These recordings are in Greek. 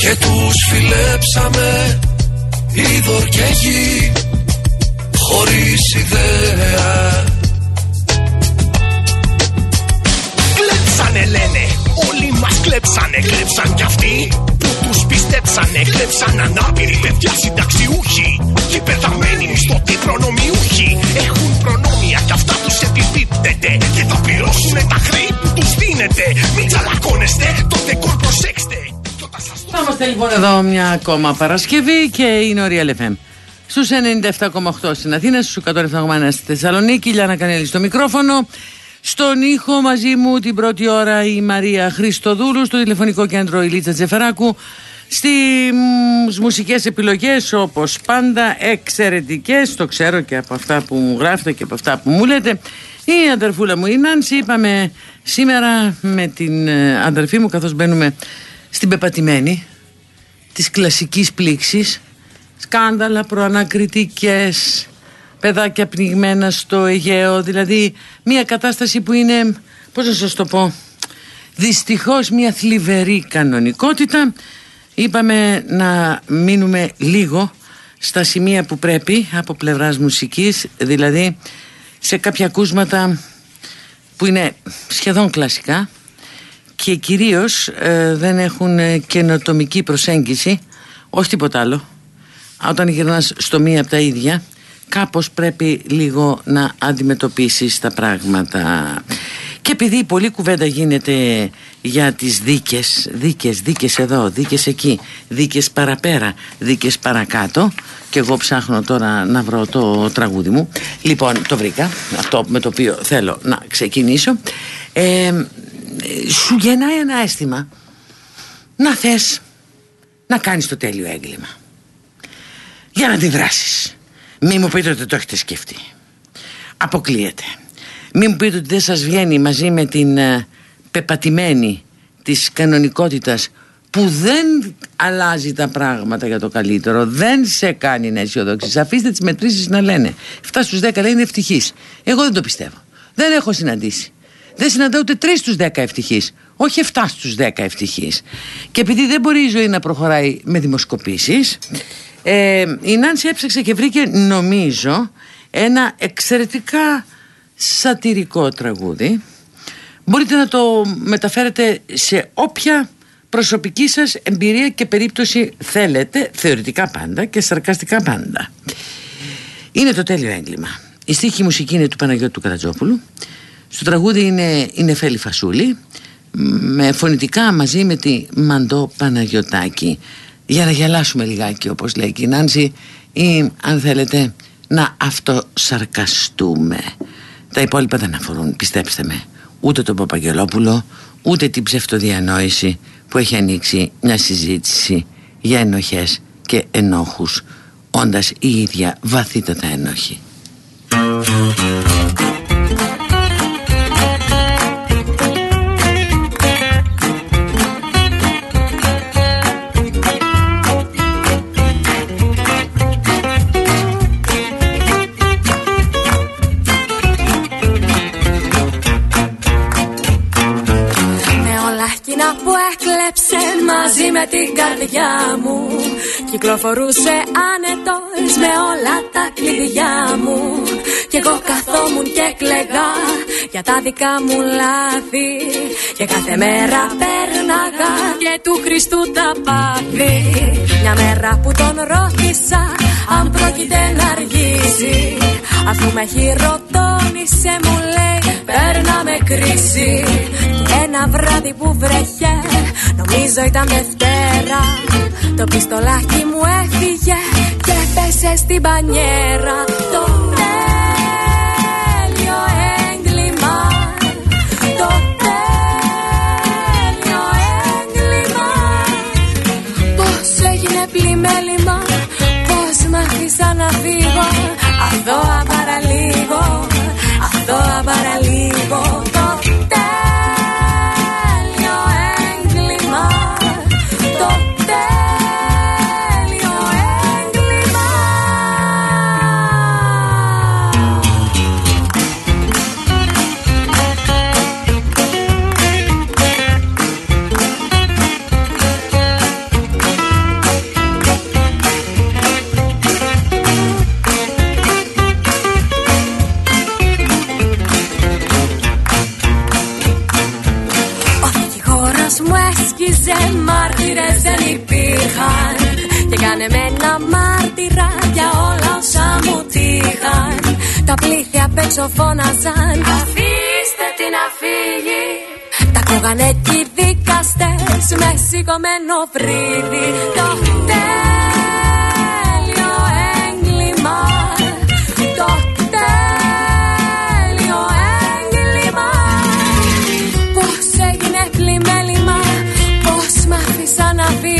Και τους φιλέψαμε είδωρ και γη Χωρίς ιδέα. Κλέψανε λένε, όλοι μας κλέψανε. Κλέψαν κι αυτοί που τους πιστέψανε. Κλέψαν ανάπηροι παιδιά συνταξιούχοι Και πεθαμένοι μισθωτοί προνομιούχοι. Έχουν προνόμια κι αυτά τους επιπίπτεται Και θα πληρώσουν τα χρή που τους δίνεται. Μην τσαλακώνεστε, το δεκόρ προσέξτε. Κι όταν σας Θα είμαστε λοιπόν εδώ μια ακόμα Παρασκευή και είναι ο Real FM. Στους 97,8 στην Αθήνα, στους 107,1 στη Θεσσαλονίκη, Λιάννα Κανέλη στο μικρόφωνο. Στον ήχο μαζί μου την πρώτη ώρα η Μαρία Χριστοδούλου, στο τηλεφωνικό κέντρο η Λίτσα Τζεφεράκου. Στις μουσικές επιλογές όπως πάντα εξαιρετικές, το ξέρω και από αυτά που μου γράφετε και από αυτά που μου λέτε. Η αδερφούλα μου η Νάνση, είπαμε σήμερα με την ε, αδερφή μου καθώς μπαίνουμε στην πεπατημένη της κλασικής πλήξης. Σκάνδαλα προανακριτικές παιδάκια πνιγμένα στο Αιγαίο. Δηλαδή μια κατάσταση που είναι πώς να σας το πω δυστυχώς μια θλιβερή κανονικότητα. Είπαμε να μείνουμε λίγο στα σημεία που πρέπει από πλευράς μουσικής δηλαδή σε κάποια ακούσματα που είναι σχεδόν κλασικά και κυρίως ε, δεν έχουν ε, καινοτομική προσέγγιση όχι τίποτα άλλο. Όταν γυρνάς στο μία από τα ίδια κάπως πρέπει λίγο να αντιμετωπίσεις τα πράγματα. Και επειδή πολλή κουβέντα γίνεται για τις δίκες δίκες, δίκες εδώ, δίκες εκεί δίκες παραπέρα, δίκες παρακάτω και εγώ ψάχνω τώρα να βρω το τραγούδι μου. Λοιπόν το βρήκα αυτό με το οποίο θέλω να ξεκινήσω. Ε, σου γεννάει ένα αίσθημα να θες να κάνεις το τέλειο έγκλημα για να αντιδράσεις μη μου πείτε ότι το έχετε σκεφτεί αποκλείεται μη μου πείτε ότι δεν σας βγαίνει μαζί με την ε, πεπατημένη της κανονικότητας που δεν αλλάζει τα πράγματα για το καλύτερο, δεν σε κάνει να αισιοδόξει. Αφήστε τις μετρήσεις να λένε. 7 στους 10 λέει είναι ευτυχής. Εγώ δεν το πιστεύω. Δεν έχω συναντήσει. Δεν συναντάω ούτε 3 στους 10 ευτυχείς. Όχι 7 στους 10 ευτυχείς. Και επειδή δεν μπορεί η ζωή να προχωράει με δημοσκοπήσεις, ε, η Νάνση έψαξε και βρήκε, νομίζω, ένα εξαιρετικά σατυρικό τραγούδι. Μπορείτε να το μεταφέρετε σε όποια προσωπική σας εμπειρία και περίπτωση θέλετε, θεωρητικά πάντα και σαρκαστικά πάντα. Είναι το τέλειο έγκλημα. Η στίχη μουσική είναι του Παναγιώτου του Καρατζόπουλου. Στο τραγούδι είναι η Νεφέλη Φασούλη με φωνητικά μαζί με τη Μαντό Παναγιωτάκη για να γελάσουμε λιγάκι όπως λέει και η Νάνση ή αν θέλετε να αυτοσαρκαστούμε. Τα υπόλοιπα δεν αφορούν, πιστέψτε με, ούτε τον Παπαγγελόπουλο ούτε την ψευτοδιανόηση που έχει ανοίξει μια συζήτηση για ενοχές και ενόχους όντας η ίδια βαθύτατα ενόχη. Με την καρδιά μου. Κυκλοφορούσε άνετος με όλα τα κλειδιά μου. Κι εγώ καθόμουν και κλαιγά για τα δικά μου λάθη. Και κάθε μέρα πέρναγα και του Χριστού τα πάθη. Μια μέρα που τον ρώτησα αν πρόκειται να αργήσει. Αφού με χειροτώνησε μου λέει παίρνα με κρίση. Ένα βράδυ που βρέχε. Νομίζω ήταν Δευτέρα. Το πιστολάκι μου έφυγε και πέσε στην πανιέρα. Το τέλειο έγκλημα. Το τέλειο έγκλημα. Έγκλημα Πώς μ' αφήσα να φύγω. Αθώα παραλίγο Αθώα παραλίγο με ένα μάρτυρα για όλα όσα μου τύχαν. Τα πλήθη απ' έξω φώναζαν Αφήστε την να φύγει Τα κόβανε και οι δικαστές με σηκωμένο βρύδι. Το τέλειο έγκλημα Το τέλειο έγκλημα. Πώς έγινε πλημέλημα Πώς μ' άφησα να φύγω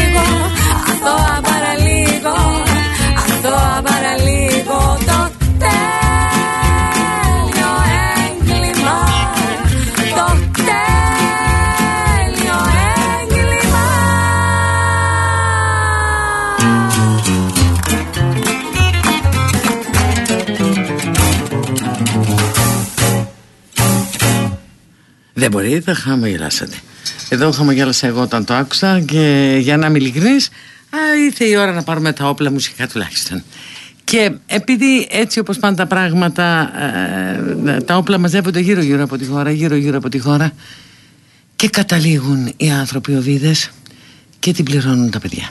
Δεν μπορεί, θα χαμογελάσατε. Εδώ χαμογέλασα εγώ όταν το άκουσα και για να είμαι ειλικρινής Α, ήρθε η ώρα να πάρουμε τα όπλα μουσικά τουλάχιστον. Και επειδή έτσι όπως πάνε τα πράγματα, ε, τα όπλα μαζεύονται γύρω-γύρω από τη χώρα, γύρω-γύρω από τη χώρα και καταλήγουν οι άνθρωποι οβίδες και την πληρώνουν τα παιδιά.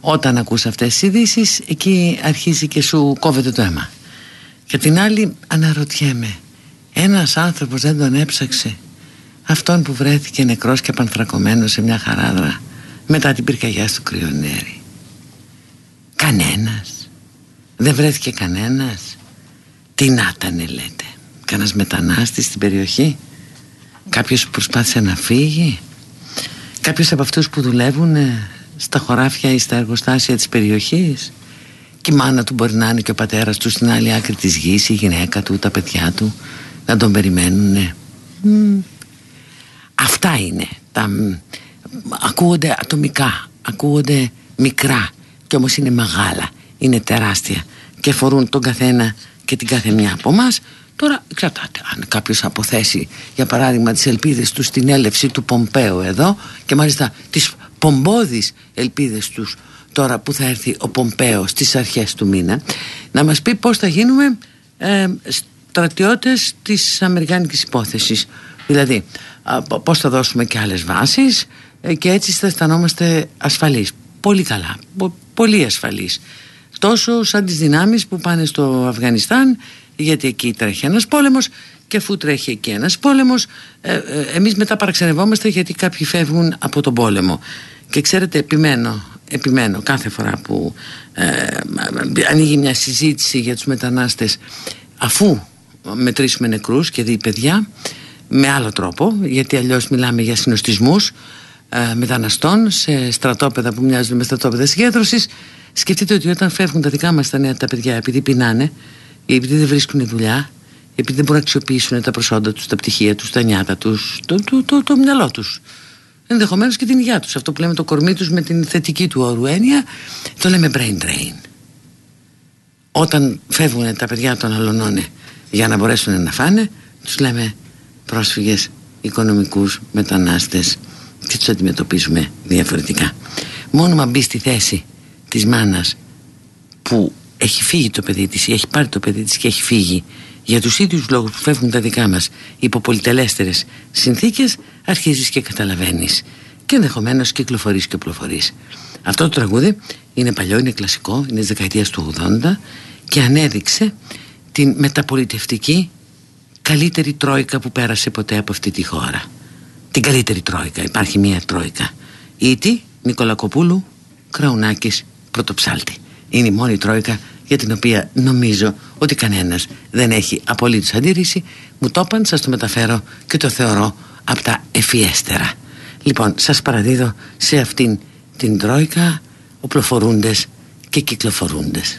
Όταν ακούς αυτές τις ειδήσεις, εκεί αρχίζει και σου κόβεται το αίμα. Και την άλλη αναρωτιέμαι, ένας άνθρωπος δεν τον έψαξε αυτόν που βρέθηκε νεκρός και πανθρακωμένος σε μια χαράδρα μετά την πυρκαγιά στο κρυονέρι. Κανένας. Δεν βρέθηκε κανένας. Τι να ήταν λέτε. Κανένας μετανάστης στην περιοχή. Κάποιος που προσπάθησε να φύγει. Κάποιος από αυτούς που δουλεύουν στα χωράφια ή στα εργοστάσια της περιοχής. Και η μάνα του μπορεί να είναι και ο πατέρας του στην άλλη άκρη της γης η γυναίκα του, τα παιδιά του να τον περιμένουν αυτά είναι τα ακούγονται ατομικά, ακούγονται μικρά και όμως είναι μεγάλα, είναι τεράστια και φορούν τον καθένα και την κάθε μια από εμά. Τώρα εξαρτάται αν κάποιος αποθέσει για παράδειγμα τις ελπίδες του στην έλευση του Πομπέου εδώ και μάλιστα τις πομπόδεις ελπίδες τους τώρα που θα έρθει ο Πομπέος στις αρχές του μήνα να μας πει πώς θα γίνουμε ε, στρατιώτες της Αμερικάνικης υπόθεσης δηλαδή πώς θα δώσουμε και άλλες βάσεις ε, και έτσι θα αισθανόμαστε ασφαλείς. Πολύ καλά, πολύ ασφαλείς. Τόσο σαν τις δυνάμεις που πάνε στο Αφγανιστάν γιατί εκεί τρέχει ένας πόλεμος και αφού τρέχει εκεί ένας πόλεμος ε, ε, εμείς μετά παραξενευόμαστε γιατί κάποιοι φεύγουν από τον πόλεμο. Και ξέρετε επιμένω επιμένω κάθε φορά που ε, ανοίγει μια συζήτηση για τους μετανάστες αφού μετρήσουμε νεκρούς και δει παιδιά με άλλο τρόπο γιατί αλλιώς μιλάμε για συνοστισμούς ε, μεταναστών σε στρατόπεδα που μοιάζουν με στρατόπεδα συγκέντρωσης. Σκεφτείτε ότι όταν φεύγουν τα δικά μας τα νέα τα παιδιά, επειδή πεινάνε, επειδή δεν βρίσκουν δουλειά, επειδή δεν μπορούν να αξιοποιήσουν τα προσόντα τους, τα πτυχία τους, τα νιάτα τους, το, το, το, το, μυαλό τους. Ενδεχομένως και την υγεία τους. Αυτό που λέμε το κορμί τους με την θετική του όρου έννοια, το λέμε brain drain. Όταν φεύγουν τα παιδιά των αλωνών για να μπορέσουν να φάνε, τους λέμε πρόσφυγες, οικονομικούς, μετανάστες και τους αντιμετωπίζουμε διαφορετικά. Μόνο μα μπει στη θέση της μάνας που έχει φύγει το παιδί της ή έχει πάρει το παιδί της και έχει φύγει για τους ίδιους λόγους που φεύγουν τα δικά μας υπό πολυτελέστερες συνθήκες αρχίζεις και καταλαβαίνεις και ενδεχομένως κυκλοφορείς και οπλοφορείς. Αυτό το τραγούδι είναι παλιό, είναι κλασικό είναι της δεκαετίας του 80 και ανέδειξε την μεταπολιτευτική καλύτερη τρόικα που πέρασε ποτέ από αυτή τη χώρα την καλύτερη τρόικα. Υπάρχει μία τρόικα. Ήτι, Νικολακοπούλου, Κραουνάκης, Πρωτοψάλτη. Είναι η μόνη τρόικα για την οποία νομίζω ότι κανένας δεν έχει απολύτως αντίρρηση. Μου το είπαν, σας το μεταφέρω και το θεωρώ από τα ευφιέστερα. Λοιπόν, σας παραδίδω σε αυτήν την τρόικα οπλοφορούντες και κυκλοφορούντες.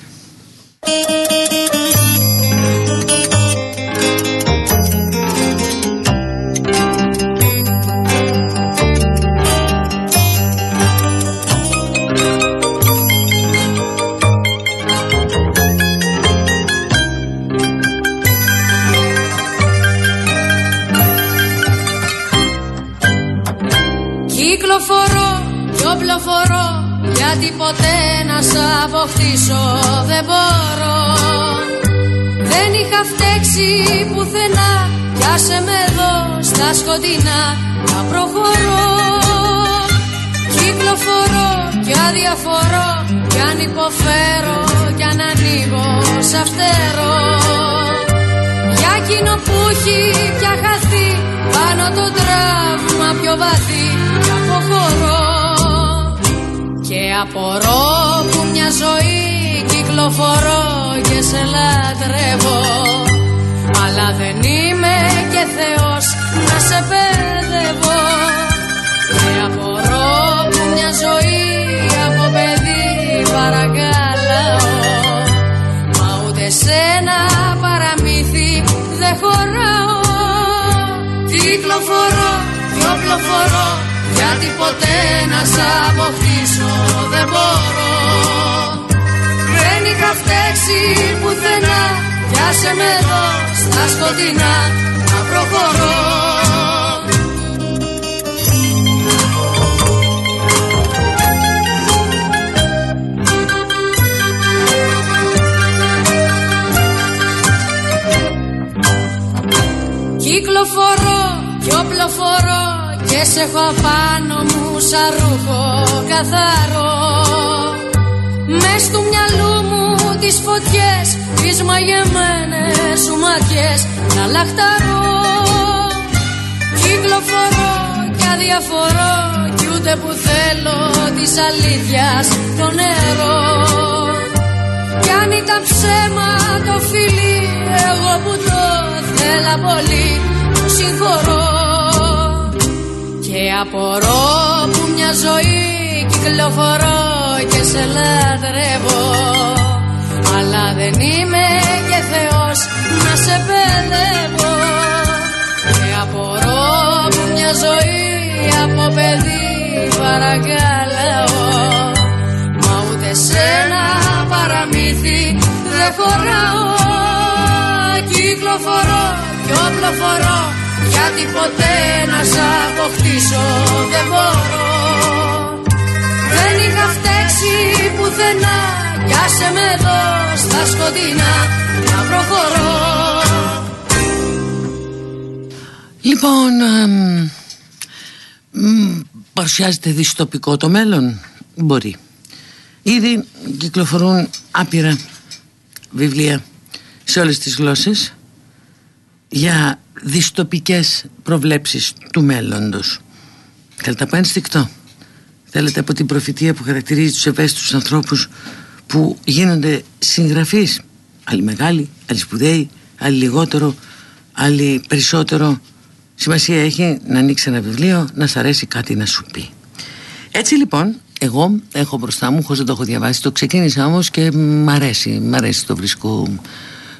Γιατί ποτέ να σ' αποκτήσω. Δεν μπορώ. Δεν είχα φταίξει πουθενά Κι άσε με εδώ στα σκοτεινά. Να προχωρώ. Κυκλοφορώ κι αδιαφορώ Κι αν υποφέρω κι αν ανοίγω σ' φτερό Για εκείνο που έχει πια χαθεί Πάνω το τραύμα πιο βαθύ. Κι αποχωρώ και απορώ που μια ζωή κυκλοφορώ και σε λατρεύω. Αλλά δεν είμαι και Θεός να σε παιδεύω Και απορώ που μια ζωή από παιδί παρακαλάω. Μα ούτε σε ένα παραμύθι δεν χωράω Κυκλοφορώ, κυκλοφορώ γιατί ποτέ να σ' αποκτήσω δεν μπορώ. Δεν είχα φταίξει πουθενά Πιάσε με εδώ στα σκοτεινά να προχωρώ. Κυκλοφορώ κι όπλοφορώ και σε έχω απάνω μου σαν ρούχο καθαρό. Μες του μυαλού μου τις φωτιές Τις μαγεμένες σου ματιές Να λαχταρώ Κυκλοφορώ και αδιαφορώ. Κι ούτε που θέλω της αλήθειας το νερό. Κι αν ήταν ψέμα το φιλί Εγώ που το θέλα πολύ Το συγχωρώ και απορώ που μια ζωή κυκλοφορώ και σε λατρεύω. Αλλά δεν είμαι και Θεός να σε παιδεύω. Και απορώ που μια ζωή από παιδί παρακαλάω Μα ούτε σε ένα παραμύθι δεν χωράω Κυκλοφορώ και όπλοφορώ γιατί ποτέ να σ' αποκτήσω δεν μπορώ Δεν είχα φταίξει πουθενά Κι άσε με εδώ στα σκοτεινά να προχωρώ Λοιπόν, παρουσιάζεται δυστοπικό το μέλλον. Μπορεί. Ήδη κυκλοφορούν άπειρα βιβλία σε όλες τις γλώσσες για δυστοπικές προβλέψεις του μέλλοντος. Θέλετε από ένστικτο θέλετε από την προφητεία που χαρακτηρίζει τους ευαίσθητους ανθρώπους που γίνονται συγγραφείς; Άλλοι μεγάλοι, άλλοι σπουδαίοι άλλοι λιγότερο, άλλοι περισσότερο. Σημασία έχει να ανοίξει ένα βιβλίο να σ' αρέσει κάτι να σου πει. Έτσι λοιπόν εγώ έχω μπροστά μου χωρίς να το έχω διαβάσει το ξεκίνησα όμως και μ' αρέσει, μ' αρέσει το βρίσκω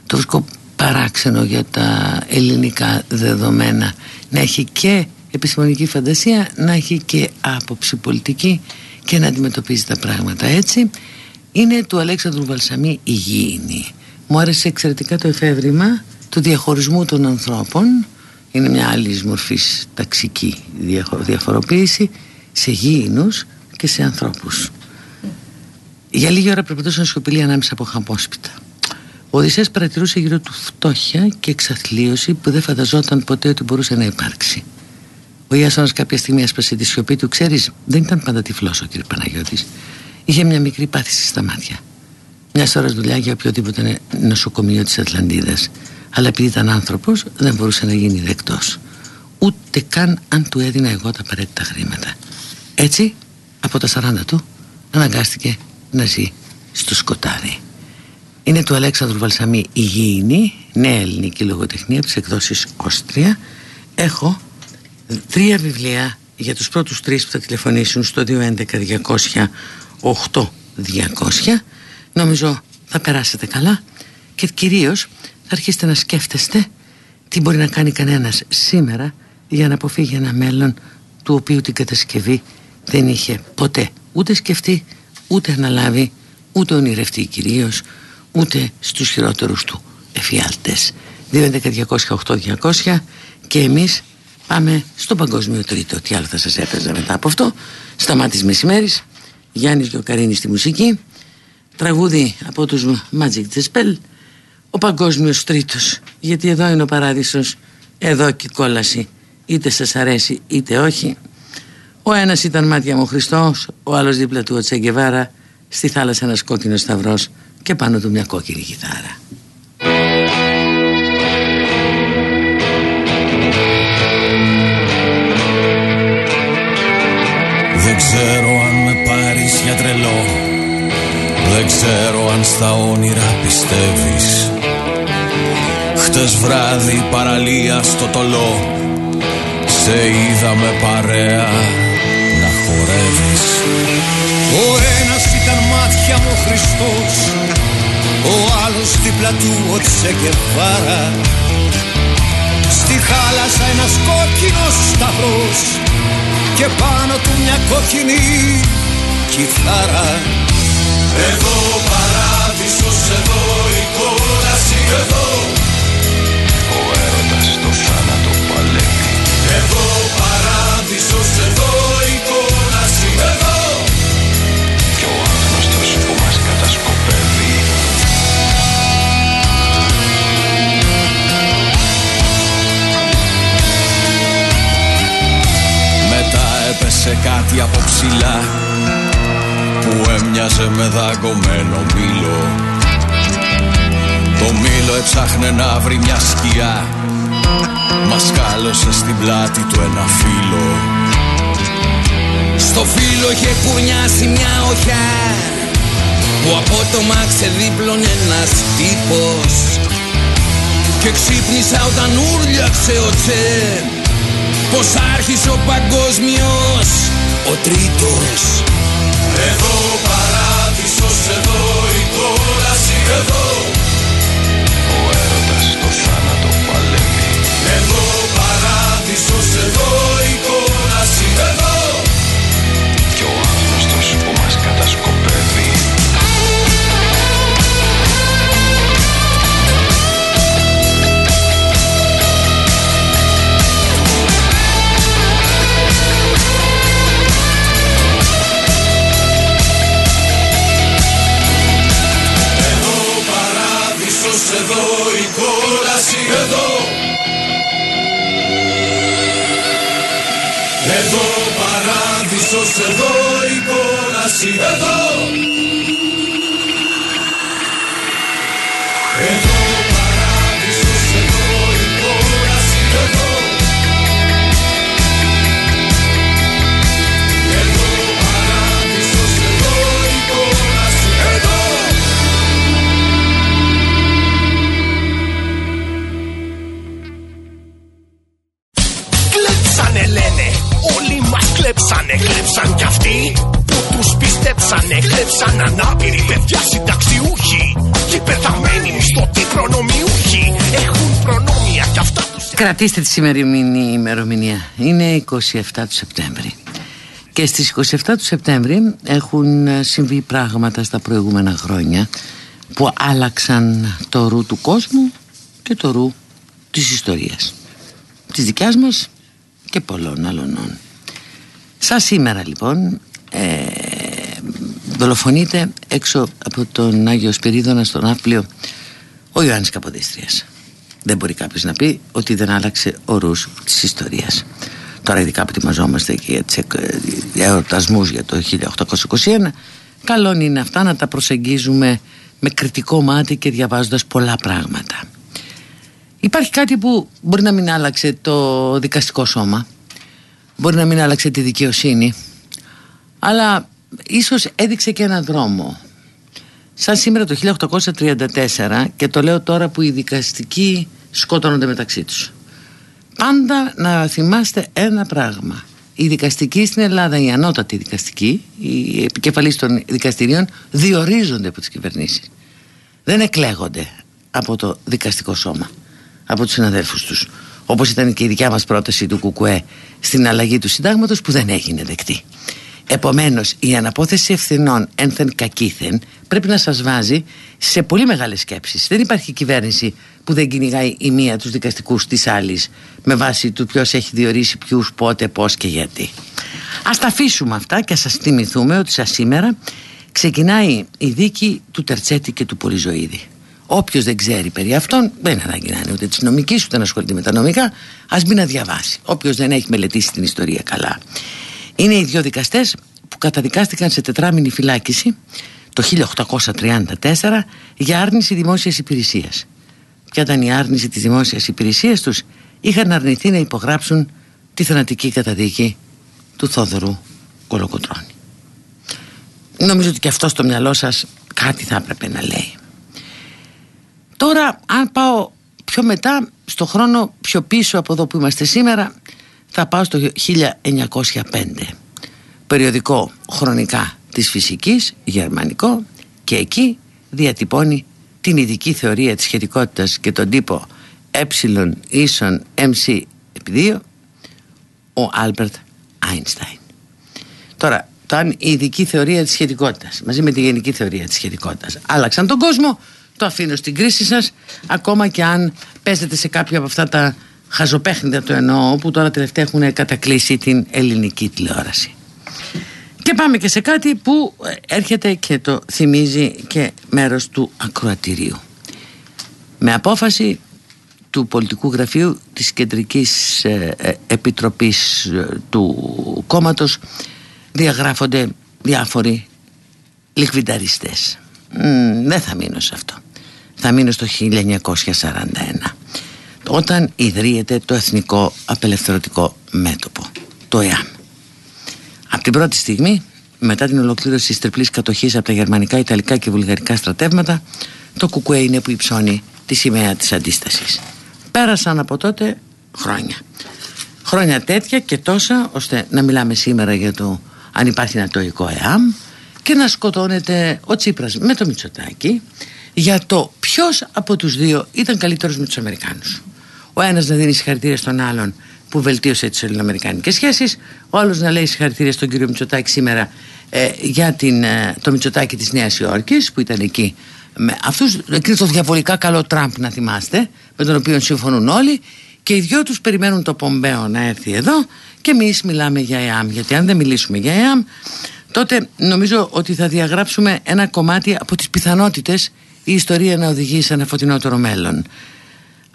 το βρίσκω παράξενο για τα ελληνικά δεδομένα. Να έχει και επιστημονική φαντασία να έχει και άποψη πολιτική και να αντιμετωπίζει τα πράγματα έτσι. Είναι του Αλέξανδρου Βαλσαμή η γήινη μου άρεσε εξαιρετικά το εφεύρημα του διαχωρισμού των ανθρώπων. Είναι μια άλλη μορφή ταξική διαφοροποίηση σε γήινους και σε ανθρώπους. Για λίγη ώρα πρέπει να σιωπηλή ανάμεσα από χαμπόσπιτα ο Οδυσσέας παρατηρούσε γύρω του φτώχεια και εξαθλίωση που δεν φανταζόταν ποτέ ότι μπορούσε να υπάρξει. Ο Ιάσονας κάποια στιγμή έσπασε τη σιωπή του. Ξέρεις, δεν ήταν πάντα τυφλός ο κ. Παναγιώτης. Είχε μια μικρή πάθηση στα μάτια. Μιας ώρας δουλειά για οποιοδήποτε νοσοκομείο της Ατλαντίδας. Αλλά επειδή ήταν άνθρωπος δεν μπορούσε να γίνει δεκτός. Ούτε καν αν του έδινα εγώ τα απαραίτητα χρήματα. Έτσι, από τα 40 του, αναγκάστηκε να ζει στο σκοτάδι. Είναι του Αλέξανδρου Βαλσαμή «Η Γήινη», νέα ελληνική λογοτεχνία από τις εκδόσεις Όστρια. Έχω τρία βιβλία για τους πρώτους τρεις που θα τηλεφωνήσουν στο 211 200 200 Νομίζω θα περάσετε καλά και κυρίως θα αρχίσετε να σκέφτεστε τι μπορεί να κάνει κανένας σήμερα για να αποφύγει ένα μέλλον του οποίου την κατασκευή δεν είχε ποτέ ούτε σκεφτεί, ούτε αναλάβει, ούτε ονειρευτεί κυρίως, ούτε στους χειρότερους του εφιάλτες. 2.11.208.200 και εμείς πάμε στο παγκόσμιο τρίτο. Τι άλλο θα σας έπαιζα μετά από αυτό. Σταμάτης μεσημέρης, Γιάννης Γιωκαρίνης στη μουσική, τραγούδι από τους Magic the Spell, ο παγκόσμιος τρίτος. Γιατί εδώ είναι ο παράδεισος, εδώ και η κόλαση. Είτε σας αρέσει είτε όχι. Ο ένας ήταν μάτια μου ο Χριστός, ο άλλος δίπλα του ο Τσεγκεβάρα, στη θάλασσα ένας κόκκινος σταυρός και πάνω του μια κόκκινη κιθάρα. Δεν ξέρω αν με πάρεις για τρελό. Δεν ξέρω αν στα όνειρα πιστεύεις. Χτες βράδυ παραλία στο τολό. Σε είδα με παρέα να χορεύεις. Ο ένας ήταν μάτια μου ο Χριστός Ο άλλος δίπλα του ο Τσεκεβάρα. Στη θάλασσα ένας κόκκινος σταυρός Και πάνω του μια κόκκινη κιθάρα. Εδώ παράδεισος, εδώ η κόλαση, εδώ. Ο έρωτας το θάνατο παλεύει. Εδώ παράδεισος, εδώ έπεσε κάτι από ψηλά που έμοιαζε με δαγκωμένο μήλο. Το μήλο έψαχνε να βρει μια σκιά. Μας σκάλωσε στην πλάτη του ένα φύλλο. Στο φύλλο είχε κουνιάσει μια οχιά Που απότομα ξεδίπλωνε ένας τύπος. Και ξύπνησα όταν ούρλιαξε ο Τσε Πως άρχισε ο παγκόσμιος; Ο τρίτος. Εδώ παράδεισος, εδώ η κόλαση, εδώ Κρατήστε τη σημερινή ημερομηνία. Είναι 27 του Σεπτέμβρη. Και στις 27 του Σεπτέμβρη έχουν ε, συμβεί πράγματα στα προηγούμενα χρόνια που άλλαξαν το ρου του κόσμου και το ρου της ιστορίας. Της δικιάς μας και πολλών άλλων. Σαν σήμερα λοιπόν ε, δολοφονείται έξω από τον Άγιο Σπυρίδωνα στον Ναύπλιο ο Ιωάννης Καποδίστριας. Δεν μπορεί κάποιος να πει ότι δεν άλλαξε ο ρους της ιστορίας. Τώρα ειδικά που ετοιμαζόμαστε και για τις εκ- για εορτασμούς για το 1821 καλό είναι αυτά να τα προσεγγίζουμε με κριτικό μάτι και διαβάζοντας πολλά πράγματα. Υπάρχει κάτι που μπορεί να μην άλλαξε το δικαστικό σώμα Μπορεί να μην άλλαξε τη δικαιοσύνη Αλλά ίσως έδειξε και έναν δρόμο Σαν σήμερα το 1834 Και το λέω τώρα που οι δικαστικοί σκότωνονται μεταξύ τους Πάντα να θυμάστε ένα πράγμα η δικαστική στην Ελλάδα, η ανώτατη δικαστική, οι επικεφαλής των δικαστηρίων διορίζονται από τις κυβερνήσεις. Δεν εκλέγονται από το δικαστικό σώμα, από τους συναδέλφους τους. Όπως ήταν και η δικιά μας πρόταση του ΚΚΕ στην αλλαγή του συντάγματος που δεν έγινε δεκτή. Επομένως η αναπόθεση ευθυνών ένθεν κακήθεν πρέπει να σας βάζει σε πολύ μεγάλες σκέψεις. Δεν υπάρχει κυβέρνηση που δεν κυνηγάει η μία τους δικαστικούς της άλλης με βάση του ποιος έχει διορίσει ποιους, πότε, πώς και γιατί. Ας τα αφήσουμε αυτά και ας σας θυμηθούμε ότι σας σήμερα ξεκινάει η δίκη του Τερτσέτη και του Πολυζωίδη. Όποιος δεν ξέρει περί αυτών, δεν είναι ανάγκη να είναι ούτε της νομικής ούτε να ασχολείται με τα νομικά, ας μπει να διαβάσει. Όποιος δεν έχει μελετήσει την ιστορία καλά. Είναι οι δύο δικαστές που καταδικάστηκαν σε τετράμινη φυλάκιση το 1834 για άρνηση δημόσιας υπηρεσίας. Ποια ήταν η άρνηση της δημόσιας υπηρεσίας τους, είχαν αρνηθεί να υπογράψουν τη θανατική καταδίκη του Θόδωρου Κολοκοτρώνη. Νομίζω ότι και αυτό στο μυαλό σας κάτι θα έπρεπε να λέει. Τώρα αν πάω πιο μετά στο χρόνο πιο πίσω από εδώ που είμαστε σήμερα θα πάω στο 1905 περιοδικό χρονικά της φυσικής γερμανικό και εκεί διατυπώνει την ειδική θεωρία της σχετικότητας και τον τύπο ε ίσον mc επί 2 ο Άλμπερτ Αϊνστάιν τώρα αν η ειδική θεωρία της σχετικότητας μαζί με τη γενική θεωρία της σχετικότητας άλλαξαν τον κόσμο το αφήνω στην κρίση σας ακόμα και αν παίζετε σε κάποια από αυτά τα χαζοπέχνητα το εννοώ που τώρα τελευταία έχουν κατακλείσει την ελληνική τηλεόραση και πάμε και σε κάτι που έρχεται και το θυμίζει και μέρος του ακροατηρίου. Με απόφαση του πολιτικού γραφείου της κεντρικής ε, ε, επιτροπής ε, του κόμματος διαγράφονται διάφοροι λικβινταριστές δεν θα μείνω σε αυτό. Θα μείνω στο 1941 όταν ιδρύεται το Εθνικό Απελευθερωτικό Μέτωπο το ΕΑΜ από την πρώτη στιγμή μετά την ολοκλήρωση της τριπλής κατοχής από τα γερμανικά, ιταλικά και βουλγαρικά στρατεύματα το ΚΚΕ είναι που υψώνει τη σημαία της αντίστασης πέρασαν από τότε χρόνια χρόνια τέτοια και τόσα ώστε να μιλάμε σήμερα για το αν υπάρχει ένα τοϊκό ΕΑΜ και να σκοτώνεται ο Τσίπρας με το Μητσοτάκι για το ποιος από τους δύο ήταν καλύτερος με τους Αμερικάνους. Ο ένας να δίνει συγχαρητήρια στον άλλον που βελτίωσε τις ελληνοαμερικάνικες σχέσεις, ο άλλος να λέει συγχαρητήρια στον κύριο Μητσοτάκη σήμερα ε, για την, ε, το Μητσοτάκη της Νέας Υόρκης που ήταν εκεί. Με αυτούς, εκείνος το διαβολικά καλό Τραμπ να θυμάστε, με τον οποίο συμφωνούν όλοι και οι δυο τους περιμένουν το Πομπέο να έρθει εδώ και εμείς μιλάμε για ΕΑΜ. Γιατί αν δεν μιλήσουμε για ΕΑΜ, τότε νομίζω ότι θα διαγράψουμε ένα κομμάτι από τις πιθανότητες η ιστορία να οδηγεί σε ένα φωτεινότερο μέλλον.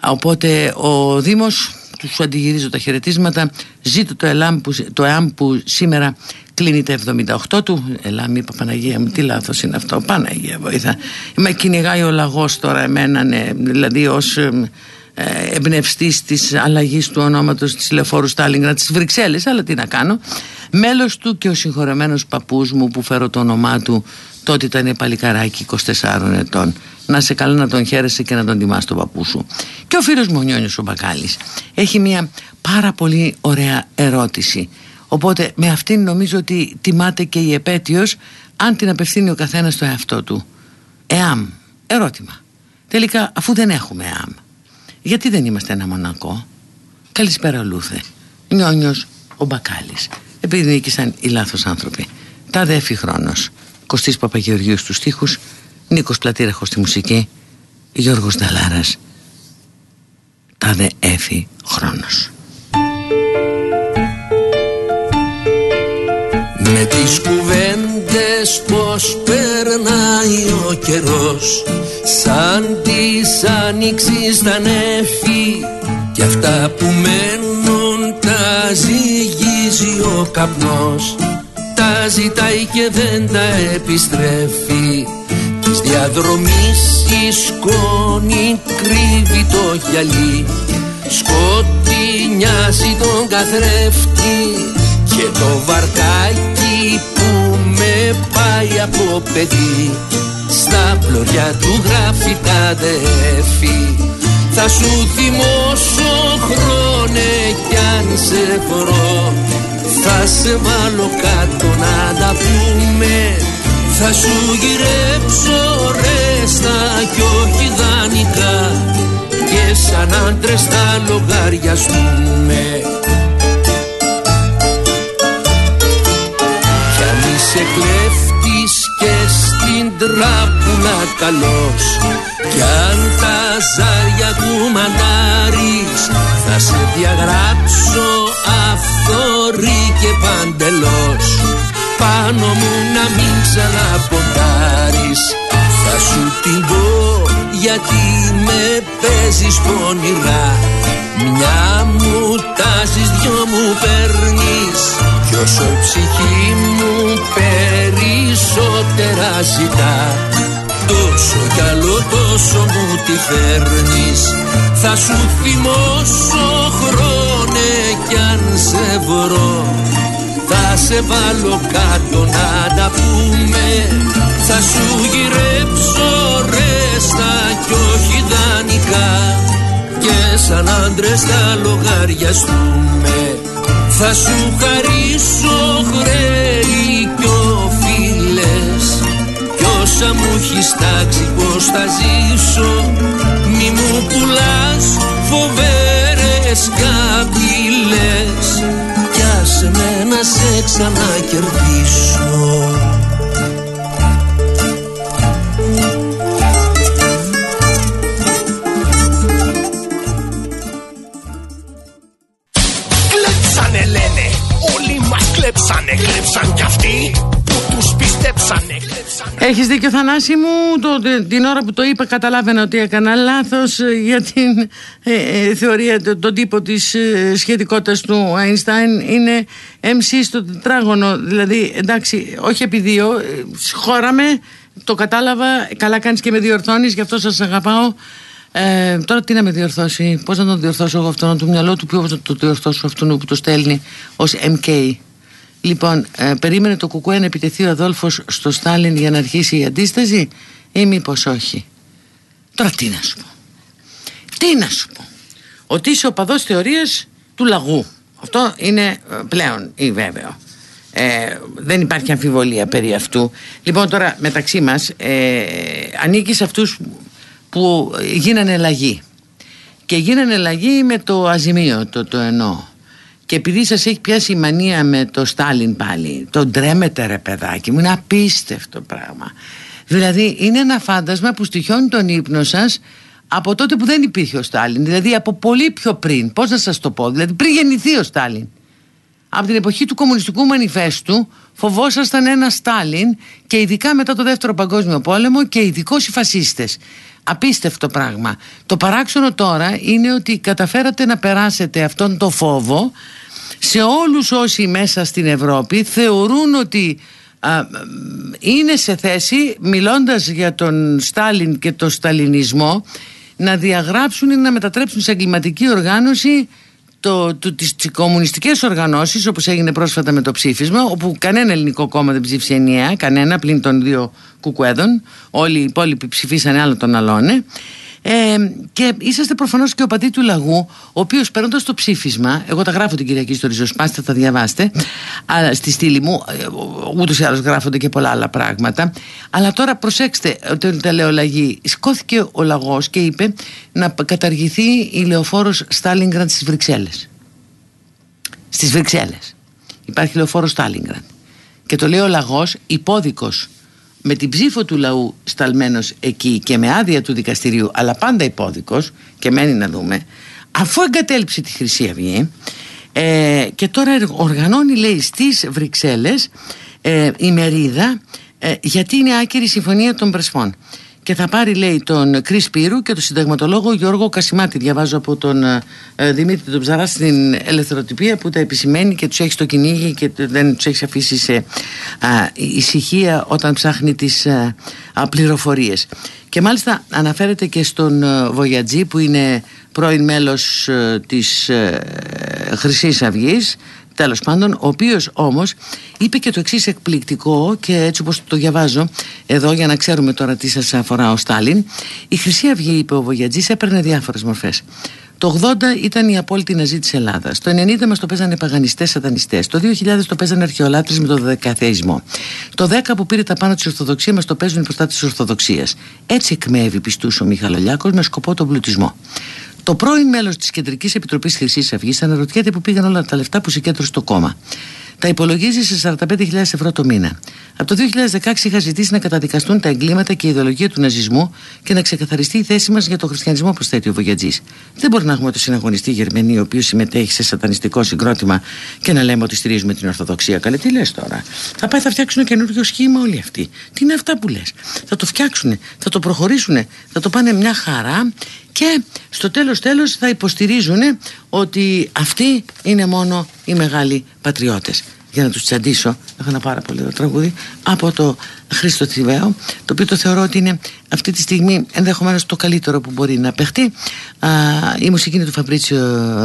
Οπότε ο Δήμος, τους αντιγυρίζω τα χαιρετίσματα, ζήτω το, ΕΛΑΜ που, το ΕΑΜ που σήμερα κλείνει τα 78 του. ΕΛΑΜ είπα Παναγία μου, τι λάθος είναι αυτό, Παναγία βοήθα. Με κυνηγάει ο λαγός τώρα εμένα, ναι, δηλαδή ως ε, εμπνευστής της αλλαγής του ονόματος της λεωφόρου Στάλιγκρα της Βρυξέλλες. Αλλά τι να κάνω. Μέλος του και ο συγχωρεμένος παππούς μου που φέρω το όνομά του τότε ήταν παλικαράκι 24 ετών. Να σε καλά να τον χαίρεσαι και να τον τιμάς τον παππού σου. Και ο φίλος μου ο Νιόνιος ο Μπακάλης έχει μια πάρα πολύ ωραία ερώτηση. Οπότε με αυτήν νομίζω ότι τιμάται και η επέτειος αν την απευθύνει ο καθένας στο εαυτό του. ΕΑΜ, ερώτημα. Τελικά αφού δεν έχουμε ΕΑΜ, γιατί δεν είμαστε ένα μονακό; Καλησπέρα Λούθε. Νιόνιος ο Μπακάλης. Επειδή νίκησαν οι λάθος άνθρωποι. Τα δέφει χρόνος. Κωστής Παπαγεωργίου στους στίχους Νίκος Πλατήραχος στη μουσική Γιώργος Νταλάρας. Τα δε έφη χρόνος. Με τις κουβέντες πως περνάει ο καιρός Σαν της άνοιξης τα νέφη Κι αυτά που μένουν τα ζυγίζει ο καπνός τα ζητάει και δεν τα επιστρέφει. Της διαδρομής η σκόνη κρύβει το γυαλί. Σκοτεινιάζει τον καθρέφτη Και το βαρκάκι που με πάει από παιδί. Στα πλωριά του γράφει τα δέφη θα σου θυμώσω χρόνε κι αν σε βρω Θα σε βάλω κάτω να τα πούμε. Θα σου γυρέψω ρέστα κι όχι δανεικά. Και σαν άντρες θα λογαριαστούμε Κι αν είσαι κλέφτης και στην τράπουλα καλός Κι αν τα ζάρια του μαντάρεις Θα σε διαγράψω αυθόρη και παντελώς. Πάνω μου να μην ξαναποντάρεις Θα σου την πω γιατί με παίζεις πονηρά. Μια μου τάζεις, δυο μου παίρνεις Κι όσο η ψυχή μου περισσότερα ζητά Τόσο κι άλλο τόσο μου τη φέρνεις. Θα σου θυμώσω χρόνε κι αν σε βρω. Θα σε βάλω κάτω να τα πούμε. Θα σου γυρέψω ρέστα κι όχι δανεικά. Και σαν άντρες θα λογαριαστούμε. Θα σου χαρίσω χρέη κι οφείλες Κι όσα μου έχεις τάξει πως θα ζήσω. Μη μου πουλάς φοβέρες καπηλές. Κι άσε με να σε ξανακερδίσω Κλέψανε Έχεις δίκιο Θανάση μου το, την ώρα που το είπα καταλάβαινα ότι έκανα λάθος ε, για την ε, ε, θεωρία το- τον τύπο της ε, σχετικότητας του Einstein είναι MC στο τετράγωνο. Δηλαδή εντάξει όχι επί δύο ε, χώραμε το κατάλαβα. Καλά κάνεις και με διορθώνεις γι' αυτό σας αγαπάω. Ε, τώρα τι να με διορθώσει πώς να τον διορθώσω εγώ αυτόν του μυαλό του ποιος να το διορθώσω αυτόν που το στέλνει ως MK Λοιπόν, ε, περίμενε το κουκουέ να επιτεθεί ο Αδόλφος στο Στάλιν για να αρχίσει η αντίσταση ή μήπως όχι; Τώρα τι να σου πω. Τι να σου πω. Ότι είσαι οπαδός θεωρίας του λαγού. Αυτό είναι ε, πλέον ή βέβαιο. Ε, δεν υπάρχει αμφιβολία περί αυτού. Λοιπόν τώρα μεταξύ μας ε, ανήκει σε αυτούς που γίνανε λαγοί. Και γίνανε λαγοί με το αζημίο, το, το εννοώ. Και επειδή σας έχει πιάσει η μανία με το Στάλιν πάλι, το ντρέμετε ρε παιδάκι μου, είναι απίστευτο πράγμα. Δηλαδή είναι ένα φάντασμα που στοιχιώνει τον ύπνο σας από τότε που δεν υπήρχε ο Στάλιν. Δηλαδή από πολύ πιο πριν. Πώς να σας το πω, δηλαδή πριν γεννηθεί ο Στάλιν. Από την εποχή του Κομμουνιστικού Μανιφέστου φοβόσασταν ένα Στάλιν και ειδικά μετά το Δεύτερο Παγκόσμιο Πόλεμο και ειδικώς οι φασίστες. Απίστευτο πράγμα. Το παράξενο τώρα είναι ότι καταφέρατε να περάσετε αυτόν το φόβο σε όλους όσοι μέσα στην Ευρώπη θεωρούν ότι α, είναι σε θέση μιλώντας για τον Στάλιν και τον Σταλινισμό να διαγράψουν ή να μετατρέψουν σε εγκληματική οργάνωση το, το, τις, τις κομμουνιστικές οργανώσεις όπως έγινε πρόσφατα με το ψήφισμα όπου κανένα ελληνικό κόμμα δεν ψήφισε ενιαία κανένα πλην των δύο κουκουέδων. Όλοι οι υπόλοιποι ψηφίσανε άλλο τον αλώνε ε, και είσαστε προφανώς και ο πατή του λαγού, ο οποίος παίρνοντας το ψήφισμα, εγώ τα γράφω την Κυριακή στο ριζοσπάστη, θα τα διαβάσετε, αλλά στη στήλη μου, ούτως ή άλλως γράφονται και πολλά άλλα πράγματα. Αλλά τώρα προσέξτε, όταν τα λέω λαγή, σηκώθηκε ο λαγός και είπε να καταργηθεί η λεωφόρος Στάλιγκραντ στις Βρυξέλλες. Στις Βρυξέλλες. Υπάρχει λεωφόρος Στάλιγκραντ. Και το λέει ο λαγός υπόδικος με την ψήφο του λαού σταλμένος εκεί και με άδεια του δικαστηρίου αλλά πάντα υπόδικος και μένει να δούμε αφού εγκατέλειψε τη Χρυσή Αυγή ε, και τώρα οργανώνει λέει στις Βρυξέλλες ε, η μερίδα ε, γιατί είναι άκυρη η συμφωνία των Πρεσπών και θα πάρει λέει τον Κρι Πύρου και τον συνταγματολόγο Γιώργο Κασιμάτη. Διαβάζω από τον ε, Δημήτρη τον Ψαρά στην ελευθεροτυπία που τα επισημαίνει και τους έχει στο κυνήγι και δεν τους έχεις αφήσει σε α, ησυχία όταν ψάχνει τις α, α, πληροφορίες. Και μάλιστα αναφέρεται και στον Βογιατζή που είναι πρώην μέλος α, της Χρυσής Αυγής Τέλος πάντων, ο οποίος όμως είπε και το εξής εκπληκτικό και έτσι όπως το διαβάζω εδώ για να ξέρουμε τώρα τι σας αφορά ο Στάλιν. Η Χρυσή Αυγή, είπε ο Βογιατζής, έπαιρνε διάφορες μορφές. Το 80 ήταν η απόλυτη ναζί της Ελλάδας. Το 90 μας το παίζανε παγανιστές σατανιστές. Το 2000 το παίζανε αρχαιολάτρες με τον δεκαθεϊσμό. Το 10 που πήρε τα πάνω της Ορθοδοξία μας το παίζουν μπροστά της Ορθοδοξίας. Έτσι εκμεύει πιστού ο Μιχαλολιάκος με σκοπό τον πλουτισμό. Το πρώην μέλος της Κεντρικής Επιτροπής Χρυσής Αυγής αναρωτιέται που πήγαν όλα τα λεφτά που συγκέντρωσε το κόμμα τα υπολογίζει σε 45.000 ευρώ το μήνα. Από το 2016 είχα ζητήσει να καταδικαστούν τα εγκλήματα και η ιδεολογία του ναζισμού και να ξεκαθαριστεί η θέση μας για τον χριστιανισμό, προσθέτει ο Βογιατζής. Δεν μπορεί να έχουμε το συναγωνιστή Γερμανί, ο οποίος συμμετέχει σε σατανιστικό συγκρότημα και να λέμε ότι στηρίζουμε την Ορθοδοξία. Καλέ, τι λες τώρα; Θα πάει, θα φτιάξουν καινούριο σχήμα όλοι αυτοί. Τι είναι αυτά που λες; Θα το φτιάξουν, θα το προχωρήσουν, θα το πάνε μια χαρά και στο τέλος τέλος θα υποστηρίζουν ότι αυτοί είναι μόνο οι μεγάλοι πατριώτες. Για να τους τσαντήσω έχω ένα πάρα πολύ ωραίο τραγούδι από το Χρήστο Θηβαίο το οποίο το θεωρώ ότι είναι αυτή τη στιγμή ενδεχομένως το καλύτερο που μπορεί να παιχτεί. Α, η μουσική είναι του Φαμπρίτσιο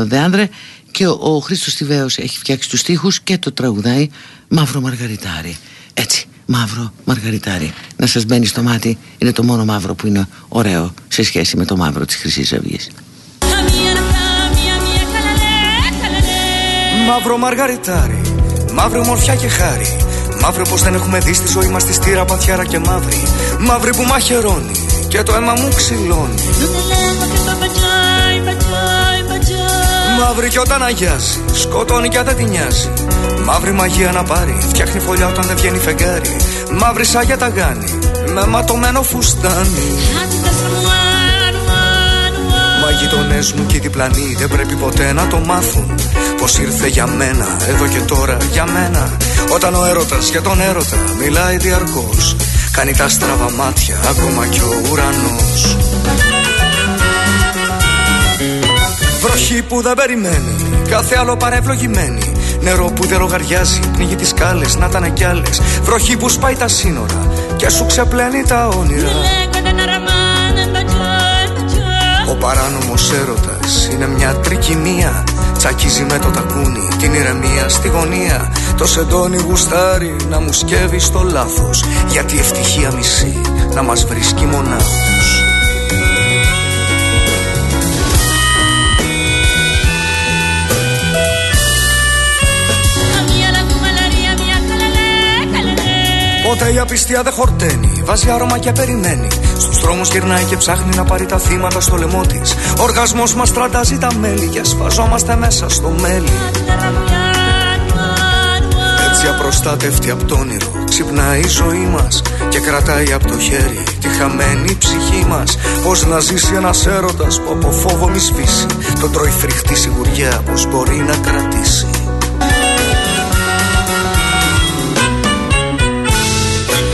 Δεάνδρε και ο, ο Χρήστος Θηβαίος έχει φτιάξει τους στίχους και το τραγουδάει Μαύρο Μαργαριτάρι. Έτσι μαύρο μαργαριτάρι. Να σας μπαίνει στο μάτι είναι το μόνο μαύρο που είναι ωραίο σε σχέση με το μαύρο της χρυσής αυγής. Μαύρο μαργαριτάρι, μαύρο μορφιά και χάρη Μαύρο πως δεν έχουμε δει στη ζωή μας τη στήρα παθιάρα και μαύρη Μαύρη που μαχαιρώνει και το αίμα μου ξυλώνει Μαύρη κι όταν αγιάζει, σκοτώνει κι αν δεν την νοιάζει Μαύρη μαγεία να πάρει, φτιάχνει φωλιά όταν δεν βγαίνει φεγγάρι. Μαύρη σάγια τα γάνει, με ματωμένο φουστάνι. Μα οι γειτονές μου και οι διπλανοί δεν πρέπει ποτέ να το μάθουν. Πως ήρθε για μένα, εδώ και τώρα για μένα. Όταν ο έρωτας για τον έρωτα μιλάει διαρκώς. Κάνει τα στραβά μάτια, ακόμα κι ο ουρανός. Βροχή που δεν περιμένει, κάθε άλλο παρευλογημένη. Νερό που δεν λογαριάζει, πνίγει τις κάλε, να ήταν κι άλλες. Βροχή που σπάει τα σύνορα και σου ξεπλένει τα όνειρα. Ο παράνομος έρωτας είναι μια τρικυμία Τσακίζει με το τακούνι την ηρεμία στη γωνία Το σεντόνι γουστάρι να μου σκεύει στο λάθος Γιατί ευτυχία μισή να μας βρίσκει μονάχος Ποτέ η απιστία δεν χορταίνει. Βάζει άρωμα και περιμένει. Στους δρόμους γυρνάει και ψάχνει να πάρει τα θύματα στο λαιμό της. Οργασμός μας τραντάζει τα μέλη και σφαζόμαστε μέσα στο μέλι. Έτσι απροστάτευτη από το όνειρο ξυπνάει η ζωή μας και κρατάει από το χέρι τη χαμένη ψυχή μας. Πώς να ζήσει ένας έρωτας που από φόβο μη σβήσει. Τον τρώει φρικτή σιγουριά πώς μπορεί να κρατήσει.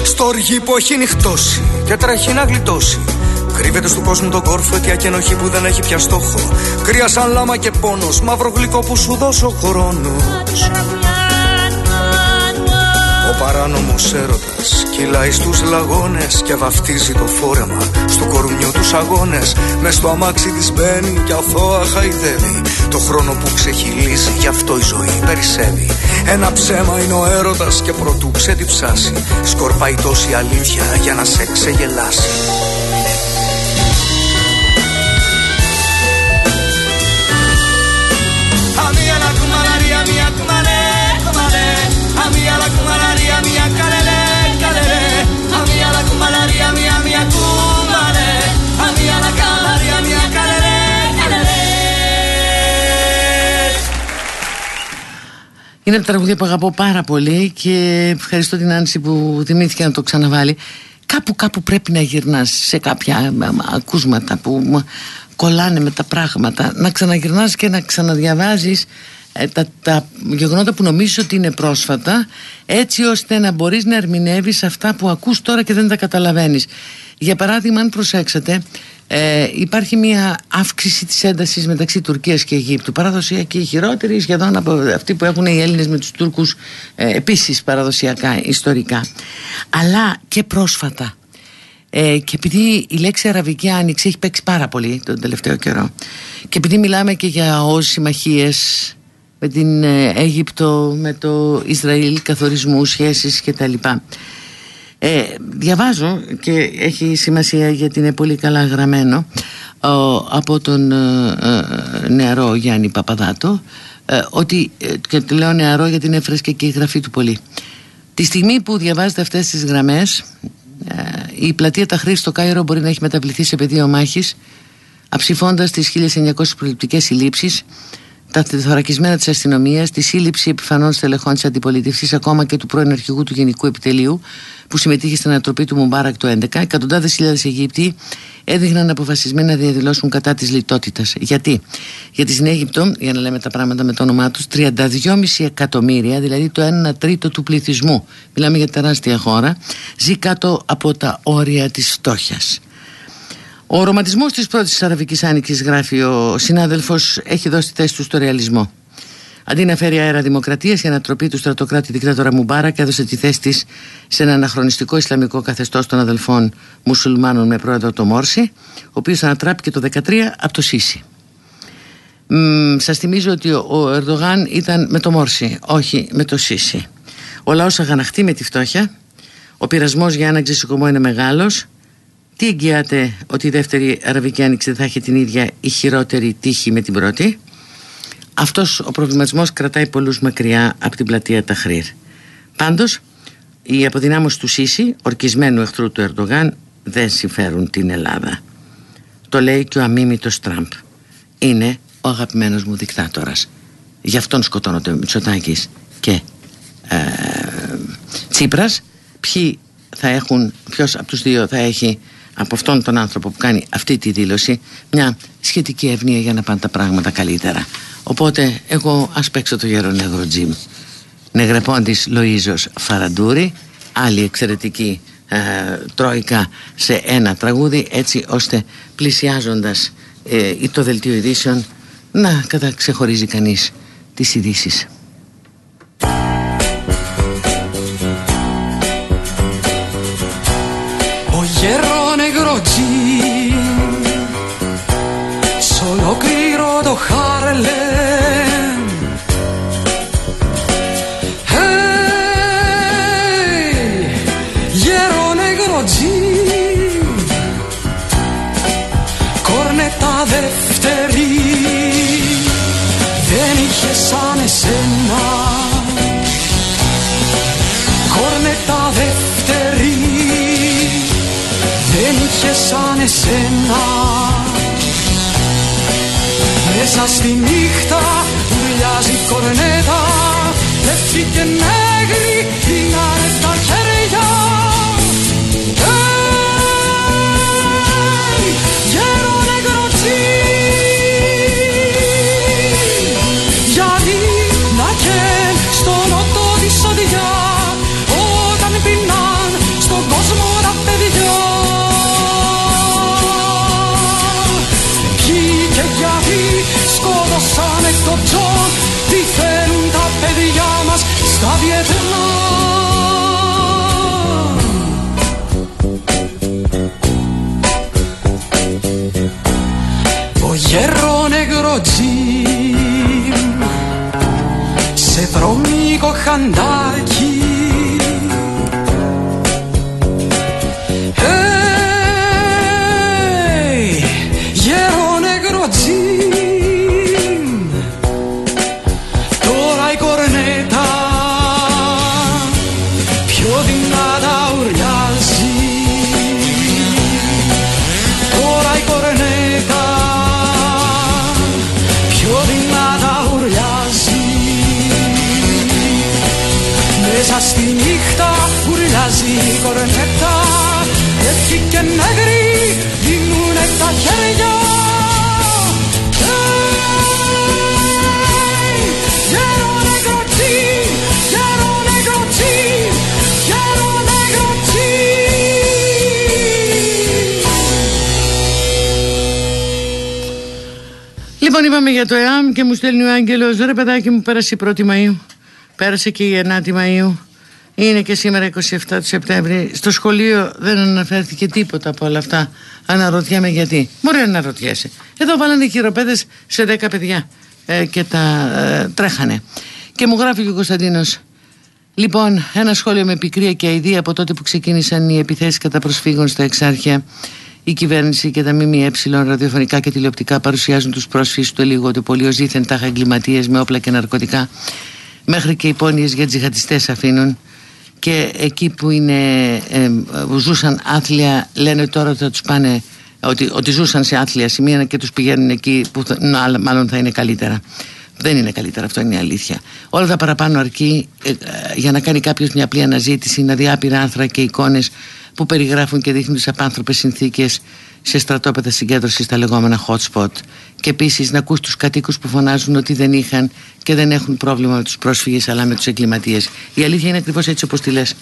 Στοργή που έχει νυχτώσει και τρέχει να γλιτώσει. Κρύβεται στον κόσμο τον κόρφο αιτία και ενοχή που δεν έχει πια στόχο. Κρύα σαν λάμα και πόνος, μαύρο γλυκό που σου δώσω χρόνος. Ο παράνομος έρωτας κυλάει στους λαγώνες και βαφτίζει το φόρεμα στο κορουμιό τους αγώνες. Μες στο αμάξι της μπαίνει και αθώα χαϊδεύει το χρόνο που ξεχυλίζει γι' αυτό η ζωή περισσεύει. Ένα ψέμα είναι ο έρωτας και προτού ξεδιψάσει σκορπάει τόση αλήθεια για να σε ξεγελάσει. Είναι από τα τραγούδια που αγαπώ πάρα πολύ και ευχαριστώ την Άνση που θυμήθηκε να το ξαναβάλει. Κάπου κάπου πρέπει να γυρνάς σε κάποια ακούσματα που κολλάνε με τα πράγματα. Να ξαναγυρνάς και να ξαναδιαβάζεις ε, τα, τα γεγονότα που νομίζεις ότι είναι πρόσφατα έτσι ώστε να μπορείς να ερμηνεύεις αυτά που ακούς τώρα και δεν τα καταλαβαίνεις. Για παράδειγμα αν προσέξετε ε, υπάρχει μια αύξηση της έντασης μεταξύ Τουρκίας και Αιγύπτου παραδοσιακή χειρότερη σχεδόν από αυτή που έχουν οι Έλληνες με τους Τούρκους ε, επίσης παραδοσιακά ιστορικά αλλά και πρόσφατα ε, και επειδή η λέξη Αραβική Άνοιξη έχει παίξει πάρα πολύ τον τελευταίο καιρό και επειδή μιλάμε και για όσοι συμμαχίες με την ε, Αίγυπτο, με το Ισραήλ, καθορισμούς, σχέσεις κτλ. Ε, διαβάζω και έχει σημασία γιατί είναι πολύ καλά γραμμένο από τον νεαρό Γιάννη Παπαδάτο ότι, και λέω νεαρό γιατί είναι φρέσκια και η γραφή του πολύ. Τη στιγμή που διαβάζετε αυτές τις γραμμές η πλατεία Ταχρή στο Κάιρο μπορεί να έχει μεταβληθεί σε πεδίο μάχης αψηφώντας τις 1900 προληπτικές συλλήψεις τα θωρακισμένα της αστυνομίας, τη σύλληψη επιφανών στελεχών της αντιπολίτευσης, ακόμα και του πρώην αρχηγού του Γενικού Επιτελείου, που συμμετείχε στην ανατροπή του Μουμπάρακ το 2011, εκατοντάδες χιλιάδες Αιγύπτιοι έδειχναν αποφασισμένοι να διαδηλώσουν κατά της λιτότητας. Γιατί; Γιατί στην Αίγυπτο, για να λέμε τα πράγματα με το όνομά τους, 32,5 εκατομμύρια, δηλαδή το 1 τρίτο του πληθυσμού, μιλάμε για τεράστια χώρα, ζει κάτω από τα όρια της φτώχειας. Ο ρομαντισμός της πρώτης Αραβικής Άνοιξης, γράφει ο συνάδελφος, έχει δώσει θέση του στο ρεαλισμό. Αντί να φέρει αέρα δημοκρατίας, η ανατροπή του στρατοκράτη δικτάτορα Μουμπάρα και έδωσε τη θέση της σε ένα αναχρονιστικό Ισλαμικό καθεστώς των αδελφών μουσουλμάνων με πρόεδρο το Μόρση, ο οποίος ανατράπηκε το 2013 από το Σίση. Σας θυμίζω ότι ο Ερντογάν ήταν με το Μόρση, όχι με το Σίση. Ο λαός αγαναχτεί με τη φτώχεια. Ο πειρασμός για ένα ξεσηκωμό είναι μεγάλος. Τι εγγυάται ότι η δεύτερη Αραβική Άνοιξη δεν θα έχει την ίδια ή χειρότερη τύχη με την πρώτη; Αυτός ο προβληματισμός κρατάει πολλούς μακριά από την πλατεία Ταχρήρ. Πάντως, οι αποδυνάμωση του Σίση, ορκισμένου εχθρού του Ερντογάν, δεν συμφέρουν την Ελλάδα. Το λέει και ο αμίμητος Τραμπ. Είναι ο αγαπημένος μου δικτάτορας. Γι' αυτόν σκοτώνονται ο Μητσοτάκης και ε, Τσίπρας. Ποιοι θα έχουν, ποιος από τους δύο θα έχει από αυτόν τον άνθρωπο που κάνει αυτή τη δήλωση μια σχετική ευνοία για να πάνε τα πράγματα καλύτερα. Οπότε εγώ ας παίξω το γέρο νεγρό τζιμ. Νεγρεπόντης Λοΐζος Φαραντούρη, άλλη εξαιρετική ε, τρόικα σε ένα τραγούδι έτσι ώστε πλησιάζοντας ε, το δελτίο ειδήσεων να καταξεχωρίζει κανείς τις ειδήσεις. Δεν είχε σαν εσένα. Κορνέτα δεύτερη δεν είχε σαν εσένα. Μέσα στη νύχτα ουρλιάζει κορνέτα Λευκή και νέγρη 수없죠 είπαμε για το ΕΑΜ και μου στέλνει ο Άγγελος. Ρε παιδάκι μου, πέρασε η 1η Μαου. Πέρασε και η 9η Μαου. Είναι και σήμερα 27 του Σεπτέμβρη. Στο σχολείο δεν αναφέρθηκε τίποτα από όλα αυτά. Αναρωτιέμαι γιατί. Μπορεί να αναρωτιέσαι. Εδώ βάλανε χειροπέδες σε 10 παιδιά ε, και τα ε, τρέχανε. Και μου γράφει και ο Κωνσταντίνος. Λοιπόν, ένα σχόλιο με πικρία και αηδία από τότε που ξεκίνησαν οι επιθέσεις κατά προσφύγων στα Εξάρχεια η κυβέρνηση και τα ΜΜΕ ραδιοφωνικά και τηλεοπτικά παρουσιάζουν τους πρόσφυγες του λίγο το πολύ ως δίθεν τάχα εγκληματίες με όπλα και ναρκωτικά. Μέχρι και υπόνοιες για τζιχατιστές αφήνουν. Και εκεί που είναι, ε, ζούσαν άθλια λένε τώρα ότι θα τους πάνε ότι, ότι ζούσαν σε άθλια σημεία και τους πηγαίνουν εκεί που θα, μάλλον θα είναι καλύτερα. Δεν είναι καλύτερα, αυτό είναι η αλήθεια. Όλα τα παραπάνω αρκεί ε, ε, για να κάνει κάποιος μια απλή αναζήτηση, να δει άπειρα άρθρα και εικόνες που περιγράφουν και δείχνουν τις απάνθρωπες συνθήκες σε στρατόπεδα συγκέντρωσης στα λεγόμενα hot spot. Και επίσης να ακούς τους κατοίκους που φωνάζουν ότι δεν είχαν και δεν έχουν πρόβλημα με τους πρόσφυγες αλλά με τους εγκληματίες. Η αλήθεια είναι ακριβώς έτσι όπως τη λες.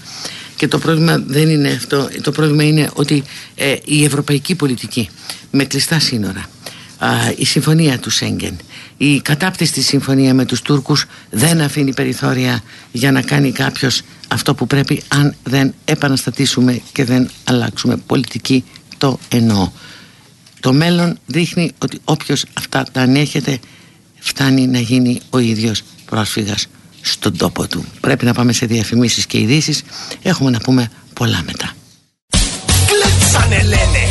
Και το πρόβλημα δεν είναι αυτό. Το πρόβλημα είναι ότι ε, η ευρωπαϊκή πολιτική με κλειστά σύνορα, η συμφωνία του Σέγγεν, η κατάπτυστη συμφωνία με τους Τούρκους δεν αφήνει περιθώρια για να κάνει κάποιος αυτό που πρέπει αν δεν επαναστατήσουμε και δεν αλλάξουμε πολιτική το εννοώ. Το μέλλον δείχνει ότι όποιος αυτά τα ανέχεται φτάνει να γίνει ο ίδιος πρόσφυγας στον τόπο του. Πρέπει να πάμε σε διαφημίσεις και ειδήσεις. Έχουμε να πούμε πολλά μετά. Κλέψανε λένε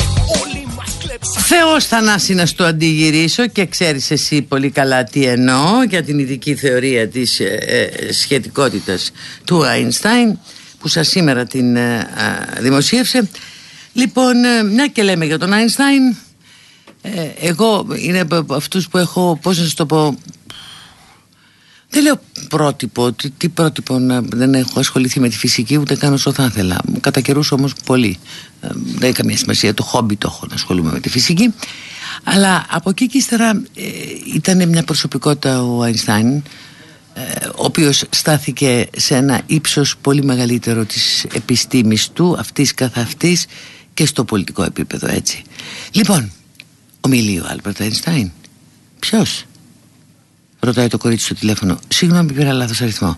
Θεός Θανάσης να στο αντιγυρίσω και ξέρεις εσύ πολύ καλά τι εννοώ για την ειδική θεωρία της ε, ε σχετικότητας του Αϊνστάιν που σας σήμερα την ε, δημοσίευσε. Λοιπόν ε, μια και λέμε για τον Αϊνστάιν εγώ είναι από αυτούς που έχω πώς να σας το πω δεν λέω πρότυπο, τι, τι πρότυπο να, δεν έχω ασχοληθεί με τη φυσική ούτε καν όσο θα ήθελα. Κατά καιρούς όμως πολύ. Ε, δεν έχει καμία σημασία, το χόμπι το έχω να ασχολούμαι με τη φυσική. Αλλά από εκεί και ύστερα ε, ήταν μια προσωπικότητα ο Αϊνστάιν ε, ο οποίος στάθηκε σε ένα ύψος πολύ μεγαλύτερο της επιστήμης του αυτής καθ' αυτής και στο πολιτικό επίπεδο έτσι λοιπόν ομιλεί ο Άλμπερτ Αϊνστάιν ποιος; Ρωτάει το κορίτσι στο τηλέφωνο. Συγγνώμη, πήρα λάθος αριθμό.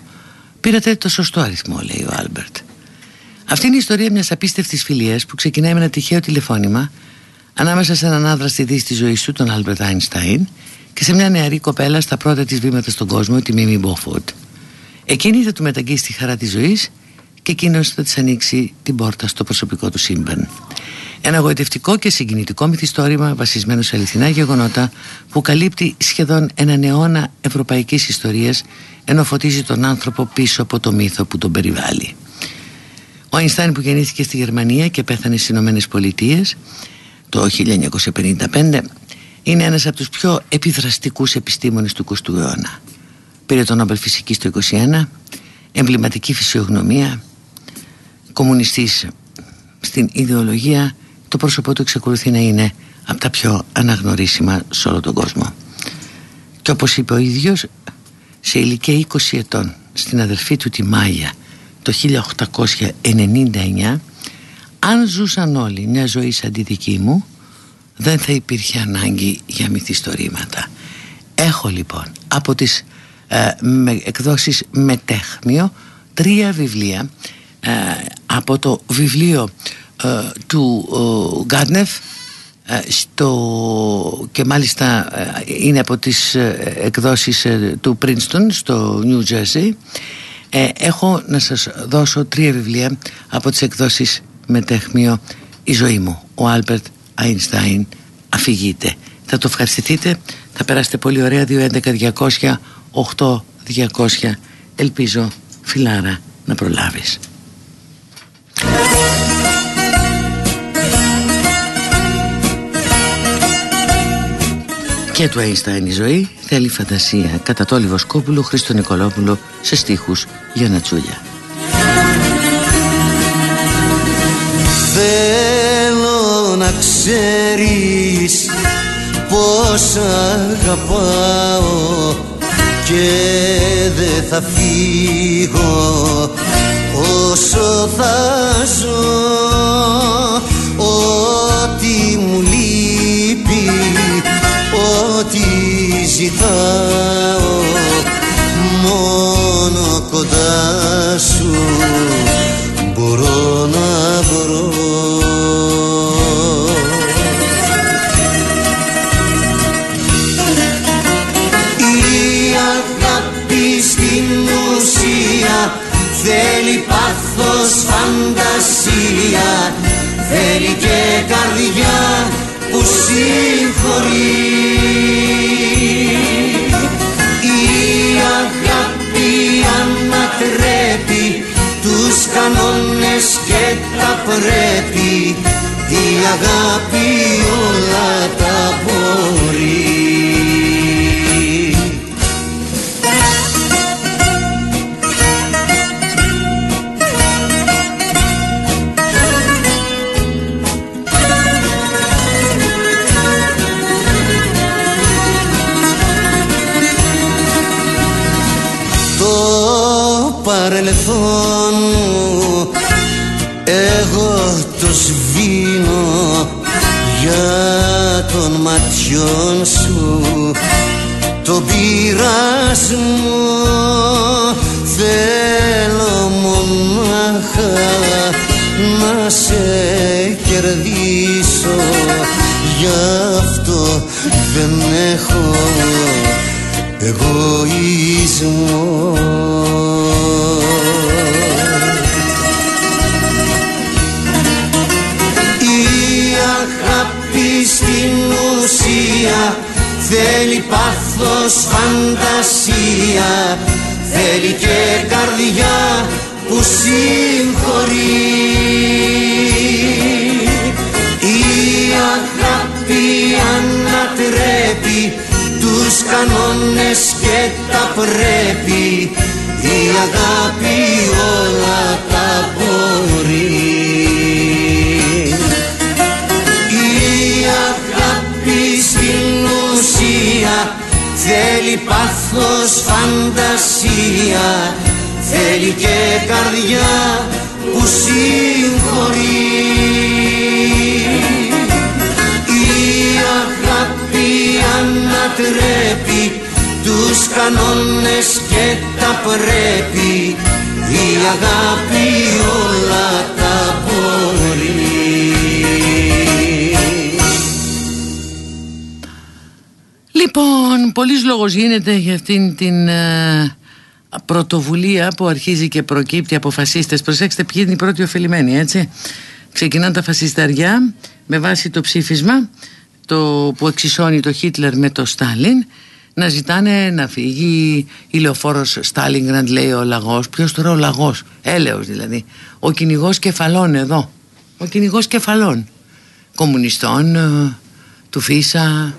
Πήρατε το σωστό αριθμό, λέει ο Άλμπερτ. Αυτή είναι η ιστορία μιας απίστευτης φιλίας που ξεκινάει με ένα τυχαίο τηλεφώνημα ανάμεσα σε έναν άντρα στη δύση της ζωής του, τον Άλμπερτ Άινσταϊν, και σε μια νεαρή κοπέλα στα πρώτα της βήματα στον κόσμο, τη Μίμη Μπόφορντ. Εκείνη θα του μεταγγείσει τη χαρά της ζωής και εκείνος θα της ανοίξει την πόρτα στο προσωπικό του σύμπαν. Ένα γοητευτικό και συγκινητικό μυθιστόρημα βασισμένο σε αληθινά γεγονότα που καλύπτει σχεδόν έναν αιώνα ευρωπαϊκής ιστορίας ενώ φωτίζει τον άνθρωπο πίσω από το μύθο που τον περιβάλλει. Ο Αϊνστάιν που γεννήθηκε στη Γερμανία και πέθανε στις Ηνωμένες Πολιτείες το 1955 είναι ένας από τους πιο επιδραστικούς επιστήμονες του 20ου αιώνα. Πήρε τον Νόμπελ Φυσικής το 1921, εμβληματική φυσιογνωμία, κομμουνιστής στην ιδεολογία το πρόσωπό του εξακολουθεί να είναι από τα πιο αναγνωρίσιμα σε όλο τον κόσμο. Και όπως είπε ο ίδιος, σε ηλικία 20 ετών, στην αδερφή του τη Μάγια, το 1899, αν ζούσαν όλοι μια ζωή σαν τη δική μου, δεν θα υπήρχε ανάγκη για μυθιστορήματα. Έχω λοιπόν από τις ε, με, εκδόσεις Μετέχμιο τρία βιβλία ε, από το βιβλίο ε, του Γκάρνεφ ε, στο, και μάλιστα ε, είναι από τις εκδόσεις του Princeton στο New Jersey. Έχω να σας δώσω τρία βιβλία από τις εκδόσεις Μεταίχμιο «Η ζωή μου» ο Άλμπερτ Αϊνστάιν αφηγείται. Θα το ευχαριστηθείτε. Θα περάσετε πολύ ωραία. 211 200 200 ελπίζω φιλάρα να προλάβεις Και του Einstein η ζωή θέλει φαντασία κατά Τόλη Βοσκόπουλο Χρήστο Νικολόπουλο σε στίχους για Νατσούλια. Θέλω να ξέρεις πως αγαπάω και δεν θα φύγω όσο θα ζω ζητάω μόνο κοντά σου. Μπορώ να βρω. Η αγάπη στην ουσία θέλει πάθος φαντασία. Θέλει και καρδιά που συγχωρεί πρέπει η αγάπη όλα τα μπορεί. Παρελθόν ματιών σου το πειρασμό θέλω μονάχα να σε κερδίσω. Γι' αυτό δεν έχω εγωισμός ουσία θέλει πάθος φαντασία. Θέλει και καρδιά που συγχωρεί. Η αγάπη ανατρέπει τους κανόνες και τα πρέπει. Η αγάπη όλα τα μπορεί θέλει πάθος φαντασία θέλει και καρδιά που συγχωρεί. Η αγάπη ανατρέπει τους κανόνες και τα πρέπει. Η αγάπη όλα τα Λοιπόν, πολλής λόγος γίνεται για αυτήν την ε, πρωτοβουλία που αρχίζει και προκύπτει από φασίστες. Προσέξτε ποιοι είναι οι πρώτοι ωφελημένοι, έτσι. Ξεκινάνε τα φασισταριά με βάση το ψήφισμα το που εξισώνει το Χίτλερ με το Στάλιν να ζητάνε να φύγει η λεωφόρος Στάλιγκραντ λέει ο λαγός ποιος τώρα ο λαγός, έλεος δηλαδή ο κυνηγός κεφαλών εδώ ο κυνηγός κεφαλών κομμουνιστών ε, του Φίσα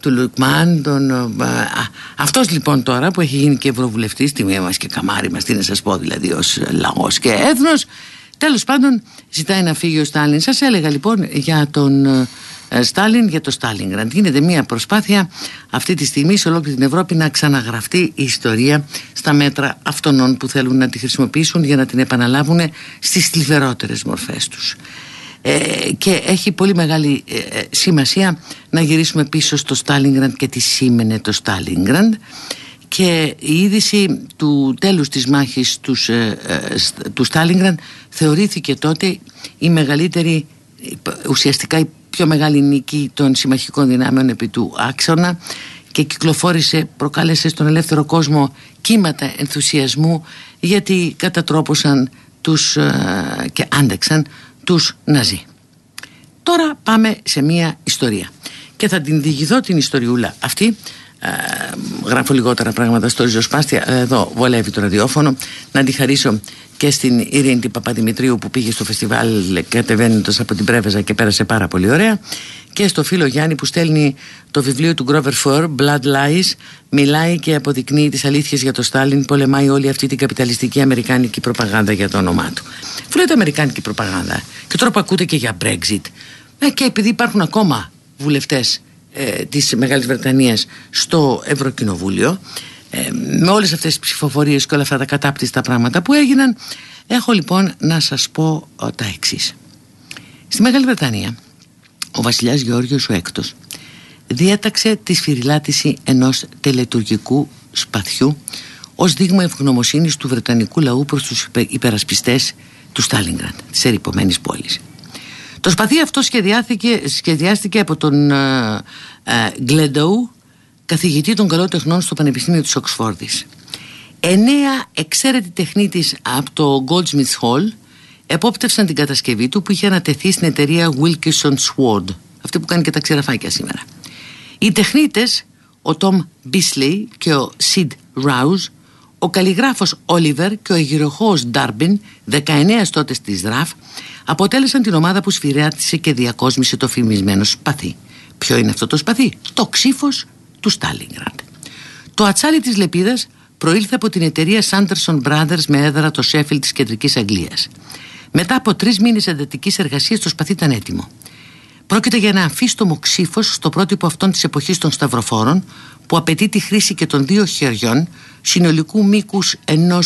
του Λουκμάν τον, ε, α, αυτός λοιπόν τώρα που έχει γίνει και ευρωβουλευτής τη μία μας και καμάρι μας τι να σας πω δηλαδή ως λαγός και έθνος τέλος πάντων ζητάει να φύγει ο Στάλιν σας έλεγα λοιπόν για τον ε, Στάλιν για το Στάλινγκραντ. Γίνεται μια προσπάθεια αυτή τη στιγμή σε ολόκληρη την Ευρώπη να ξαναγραφτεί η ιστορία στα μέτρα αυτών που θέλουν να τη χρησιμοποιήσουν για να την επαναλάβουν στις θλιβερότερες μορφές τους. Ε, και έχει πολύ μεγάλη ε, σημασία να γυρίσουμε πίσω στο Στάλινγκραντ και τι σήμαινε το Στάλινγκραντ και η είδηση του τέλους της μάχης τους, του Στάλινγκραντ θεωρήθηκε τότε η μεγαλύτερη ουσιαστικά η πιο μεγάλη νίκη των συμμαχικών δυνάμεων επί του άξονα και κυκλοφόρησε, προκάλεσε στον ελεύθερο κόσμο κύματα ενθουσιασμού γιατί κατατρόπωσαν τους, ε, και άντεξαν τους Ναζί. Τώρα πάμε σε μία ιστορία. Και θα την διηγηθώ την ιστοριούλα αυτή. Ε, γράφω λιγότερα πράγματα στο ριζοσπάστια. Εδώ βολεύει το ραδιόφωνο. Να τη χαρίσω και στην Ειρήνη την Παπαδημητρίου που πήγε στο φεστιβάλ κατεβαίνοντας από την Πρέβεζα και πέρασε πάρα πολύ ωραία και στο φίλο Γιάννη που στέλνει το βιβλίο του Grover Four, Blood Lies μιλάει και αποδεικνύει τις αλήθειες για το Στάλιν πολεμάει όλη αυτή την καπιταλιστική αμερικάνικη προπαγάνδα για το όνομά του Φίλε λέτε αμερικάνικη προπαγάνδα και τώρα που ακούτε και για Brexit ε, και επειδή υπάρχουν ακόμα βουλευτές ε, της Μεγάλης Βρετανίας στο Ευρωκοινοβούλιο ε, με όλες αυτές τις ψηφοφορίες και όλα αυτά τα κατάπτυστα πράγματα που έγιναν έχω λοιπόν να σας πω ο, τα εξής. Στη Μεγάλη Βρετανία ο βασιλιάς Γεώργιος ο Έκτος διέταξε τη σφυριλάτηση ενός τελετουργικού σπαθιού ως δείγμα ευγνωμοσύνης του Βρετανικού λαού προς τους υπερασπιστές του Στάλιγκραντ, της ερυπωμένης πόλης. Το σπαθί αυτό σχεδιάστηκε από τον Γκλέντοου, καθηγητή των καλών τεχνών στο Πανεπιστήμιο της Οξφόρδης. Εννέα εξαίρετη τεχνίτης από το Goldsmiths Hall επόπτευσαν την κατασκευή του που είχε ανατεθεί στην εταιρεία Wilkinson Sword, αυτή που κάνει και τα ξηραφάκια σήμερα. Οι τεχνίτες, ο Τόμ Μπίσλεϊ και ο Σιντ Ράουζ, ο καλλιγράφος Όλιβερ και ο εγγυροχώος Ντάρμπιν, 19 τότε της ΔΡΑΦ, αποτέλεσαν την ομάδα που σφυράτησε και διακόσμησε το φημισμένο σπαθί. Ποιο είναι αυτό το σπαθί; Το ξύφος του Στάλιγκραντ. Το ατσάλι της λεπίδας προήλθε από την εταιρεία Sanderson Brothers με έδρα το Σέφιλ της κεντρικής Αγγλίας. Μετά από τρεις μήνες εντατικής εργασίας το σπαθί ήταν έτοιμο. Πρόκειται για ένα αμφίστομο ξύφος στο πρότυπο αυτών της εποχής των Σταυροφόρων που απαιτεί τη χρήση και των δύο χεριών συνολικού μήκους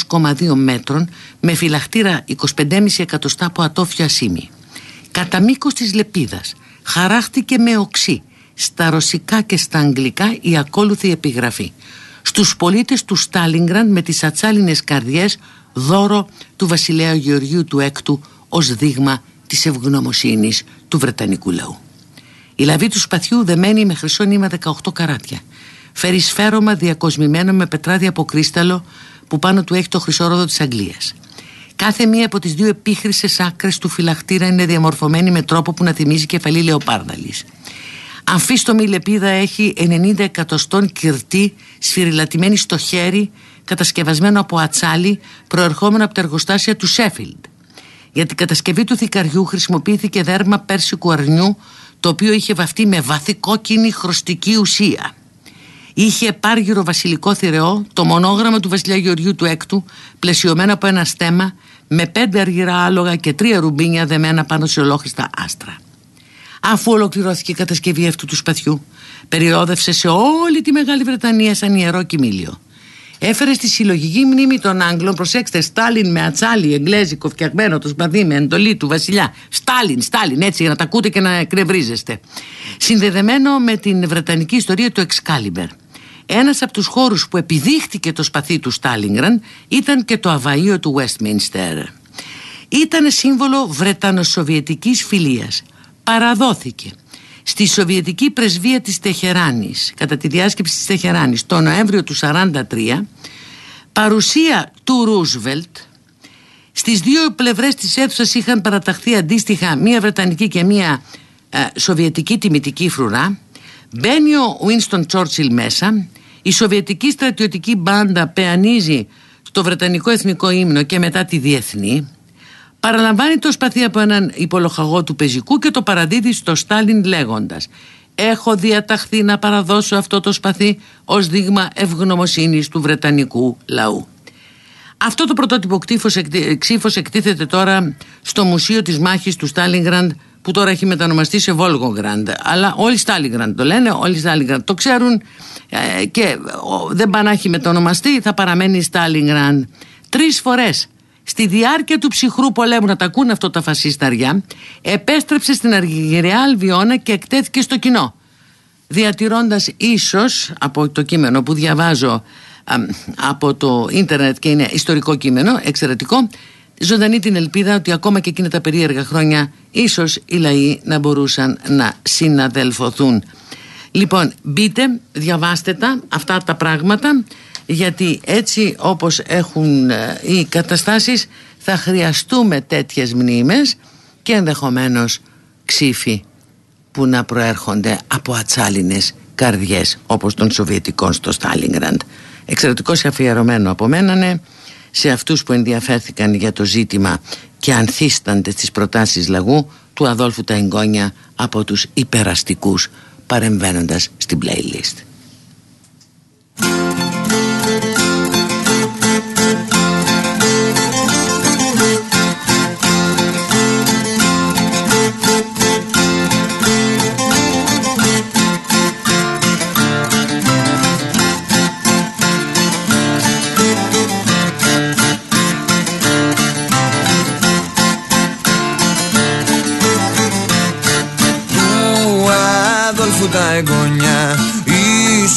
1,2 μέτρων με φυλαχτήρα 25,5 εκατοστά από ατόφια ασήμι. Κατά μήκος της λεπίδας χαράχτηκε με οξύ στα ρωσικά και στα αγγλικά η ακόλουθη επιγραφή. Στους πολίτες του Στάλιγκραν με τις ατσάλινες καρδιές δώρο του βασιλέα Γεωργίου του Έκτου ως δείγμα της ευγνωμοσύνης του Βρετανικού λαού. Η λαβή του σπαθιού δεμένη με χρυσό νήμα 18 καράτια. Φέρει σφαίρωμα διακοσμημένο με πετράδια από κρίσταλο που πάνω του έχει το χρυσόροδο της Αγγλίας. Κάθε μία από τις δύο επίχρησες άκρες του φυλαχτήρα είναι διαμορφωμένη με τρόπο που να θυμίζει κεφαλή λεοπάρδαλης. Αμφίστομη λεπίδα έχει 90 εκατοστών κυρτή σφυριλατημένη στο χέρι κατασκευασμένο από ατσάλι προερχόμενο από τα εργοστάσια του Σέφιλντ. Για την κατασκευή του θηκαριού χρησιμοποιήθηκε δέρμα πέρσικου αρνιού το οποίο είχε βαφτεί με βαθύ κόκκινη χρωστική ουσία. Είχε επάργυρο βασιλικό θηρεό, το μονόγραμμα του βασιλιά Γεωργίου του Έκτου, πλαισιωμένο από ένα στέμα, με πέντε αργυρά άλογα και τρία ρουμπίνια δεμένα πάνω σε ολόχριστα άστρα. Αφού ολοκληρώθηκε η κατασκευή αυτού του σπαθιού, περιόδευσε σε όλη τη Μεγάλη Βρετανία σαν ιερό κοιμήλιο έφερε στη συλλογική μνήμη των Άγγλων, προσέξτε, Στάλιν με ατσάλι, εγγλέζικο, φτιαγμένο το σπαθί με εντολή του βασιλιά. Στάλιν, Στάλιν, έτσι για να τα ακούτε και να εκνευρίζεστε. Συνδεδεμένο με την βρετανική ιστορία του Excalibur. Ένας από τους χώρους που επιδείχτηκε το σπαθί του Στάλιγκραν ήταν και το αβαΐο του Westminster. Ήταν σύμβολο Βρετανοσοβιετικής φιλίας. Παραδόθηκε στη Σοβιετική Πρεσβεία της Τεχεράνης κατά τη διάσκεψη της Τεχεράνης το Νοέμβριο του 1943 παρουσία του Ρούσβελτ. Στις δύο πλευρές της αίθουσας είχαν παραταχθεί αντίστοιχα μία Βρετανική και μία ε, Σοβιετική τιμητική φρουρά. Μπαίνει ο Βίνστον Τσόρτσιλ μέσα. Η Σοβιετική στρατιωτική μπάντα πεανίζει το Βρετανικό Εθνικό Ύμνο και μετά τη Διεθνή Παραλαμβάνει το σπαθί από έναν υπολοχαγό του πεζικού και το παραδίδει στο Στάλιν λέγοντας «Έχω διαταχθεί να παραδώσω αυτό το σπαθί ως δείγμα ευγνωμοσύνης του Βρετανικού λαού». Αυτό το πρωτότυπο ξύφος εκτίθεται τώρα στο Μουσείο της Μάχης του Στάλινγκραντ που τώρα έχει μετανομαστεί σε Βόλγογκραντ. Αλλά όλοι Στάλινγκραντ το λένε, όλοι Στάλινγκραντ το ξέρουν ε, και δεν πάνε να έχει μετανομαστεί, θα παραμένει Στάλινγκραντ. Τρεις φορές στη διάρκεια του ψυχρού πολέμου να τα ακούνε αυτό τα φασίσταρια επέστρεψε στην Αργυριά Αλβιώνα και εκτέθηκε στο κοινό. Διατηρώντας ίσως από το κείμενο που διαβάζω από το ίντερνετ και είναι ιστορικό κείμενο, εξαιρετικό ζωντανή την ελπίδα ότι ακόμα και εκείνα τα περίεργα χρόνια ίσως οι λαοί να μπορούσαν να συναδελφωθούν. Λοιπόν μπείτε, διαβάστε τα αυτά τα πράγματα γιατί έτσι όπως έχουν ε, οι καταστάσεις θα χρειαστούμε τέτοιες μνήμες και ενδεχομένως ξύφοι που να προέρχονται από ατσάλινες καρδιές όπως των Σοβιετικών στο Στάλιγκραντ. Εξαιρετικό αφιερωμένο από μένα σε αυτούς που ενδιαφέρθηκαν για το ζήτημα και ανθίστανται στις προτάσεις λαγού του Αδόλφου τα εγγόνια από τους υπεραστικούς παρεμβαίνοντας στην playlist.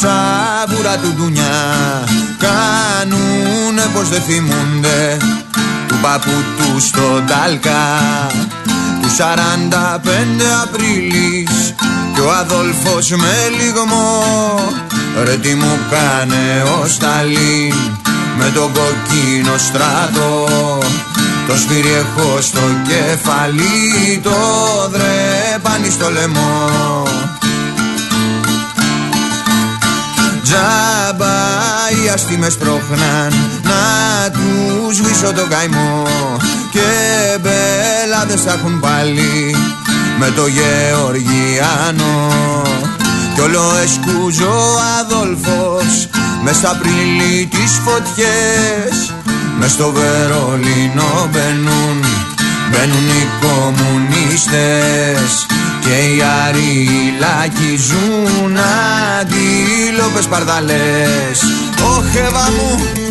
Σαβούρα του ντουνιά. Κάνουνε πως δεν θυμούνται του παππού του στον Τάλκα του 45 Απρίλης και ο Αδόλφος με λιγμό. Ρε τι μου κάνε ο Σταλίν με τον κοκκίνο στράτο Το σφύρι έχω στο κεφάλι Το δρέπανι στο λαιμό Τζάμπα οι αστήμες πρόχναν Να τους σβήσω το καημό. Και μπέλαδες θα έχουν πάλι Με το Γεωργιάνο Κι όλο εσκούζω Αδόλφος Μες στα πριλή τις φωτιές Μες στο Βερολίνο μπαίνουν Μπαίνουν οι κομμουνίστες και οι αριλάκοι ζουν αντίλοπες παρδαλές. Ωχ μου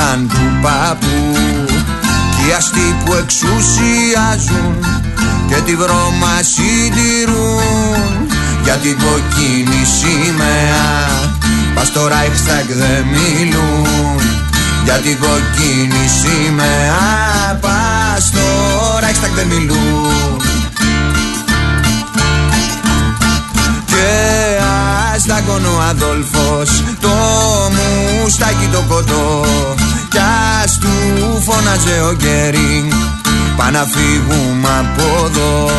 του δείξαν του παππού. Κι οι αστεί που εξουσιάζουν Και τη βρώμα συντηρούν. Για την κοκκίνη σημαία Πας στο Reichstag δεν μιλούν. Για την κοκκίνη σημαία Πας στο Reichstag δεν μιλούν. Και αστάκον ο Αδόλφος Το μουστάκι το κοτό. Κι ας του φώναζε ο Γκέρινγκ Πά να φύγουμε από εδώ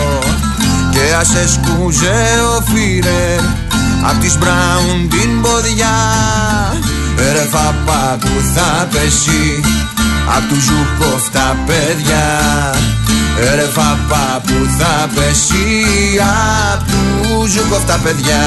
Και ας εσκούζε ο Φίρερ Απ' της Μπράουν την ποδιά. Ρε φαπά που θα πέσει Απ' τους Ζουκόφ τα παιδιά Ρε φαπά που θα πέσει Απ' τους Ζουκόφ τα παιδιά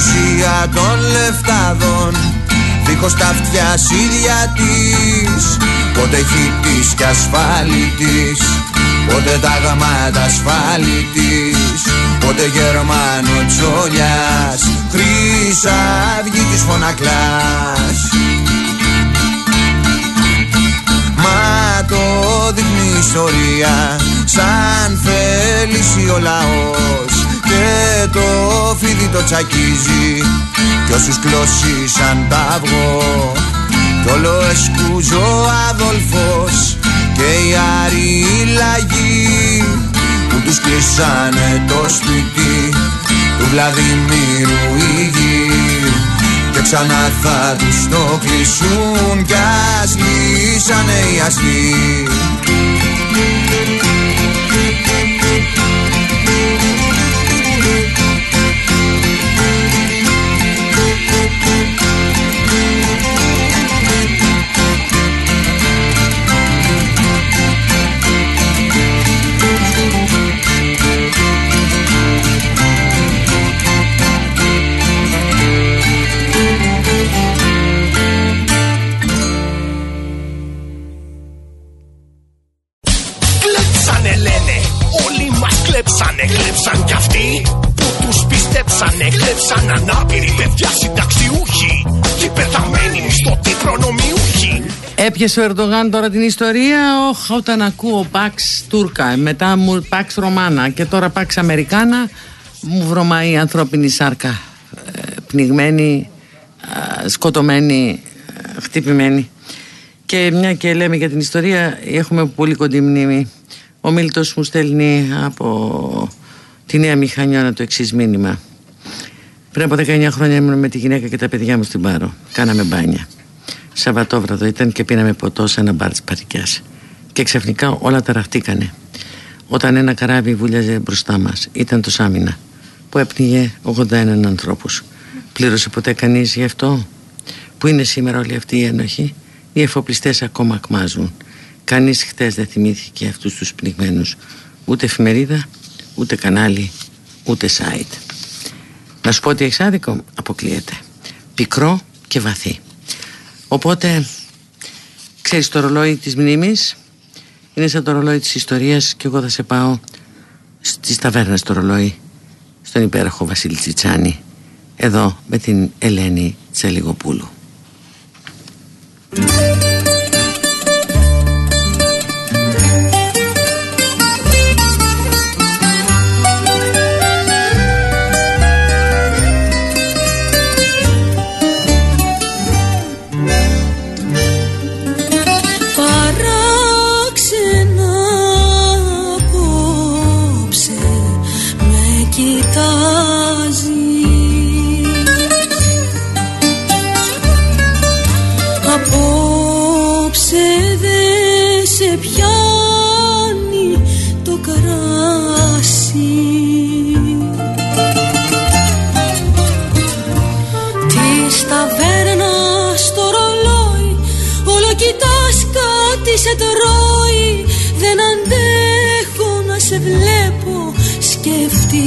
εξουσία των λεφτάδων. Δίχως τα αυτιά ίδια της. Πότε χιτής κι ασφάλιτης. Πότε τα γαμάτα ασφάλιτης. Πότε Γερμανο τσόλιας Χρύσα αυγή της φωνακλάς. Μα το δείχνει η ιστορία Σαν θέληση ο λαός Και το φίδι το τσακίζει Κι όσους κλώσισαν τα αυγό. Κι όλο εσκούζω Αδόλφος Και οι άροι λαγοί Που τους κλείσανε το σπίτι Του Βλαδιμίρου η γη και ξανά θα τους το κλείσουν κι ας λύσανε οι αστεί Έπιασε ο Ερντογάν τώρα την ιστορία Όχ, όταν ακούω Παξ Τούρκα Μετά μου Παξ Ρωμάνα Και τώρα Παξ Αμερικάνα Μου βρωμάει η ανθρώπινη σάρκα ε, Πνιγμένη ε, Σκοτωμένη ε, Χτυπημένη Και μια και λέμε για την ιστορία Έχουμε πολύ κοντή μνήμη Ο Μίλτος μου στέλνει από Τη Νέα Μηχανιώνα το εξής μήνυμα πριν από 19 χρόνια ήμουν με τη γυναίκα και τα παιδιά μου στην Πάρο. Κάναμε μπάνια. Σαββατόβραδο ήταν και πίναμε ποτό σε ένα μπαρ της Παρικιάς. Και ξαφνικά όλα ταραχτήκανε. όταν ένα καράβι βούλιαζε μπροστά μας ήταν το Σάμινα που έπνιγε 81 ανθρώπους. Πλήρωσε ποτέ κανείς γι' αυτό; Που είναι σήμερα όλοι αυτοί οι ένοχοι οι εφοπλιστές ακόμα ακμάζουν κανείς χτες δεν θυμήθηκε αυτούς τους πνιγμένους. Ούτε εφημερίδα ούτε κανάλι ούτε site. Να σου πω ότι έχεις άδικο αποκλείεται. Πικρό και βαθύ οπότε ξέρεις το ρολόι της μνήμης είναι σαν το ρολόι της ιστορίας και εγώ θα σε πάω στις ταβέρνες το ρολόι στον υπέροχο Βασίλη Τσιτσάνη εδώ με την Ελένη Τσελιγοπούλου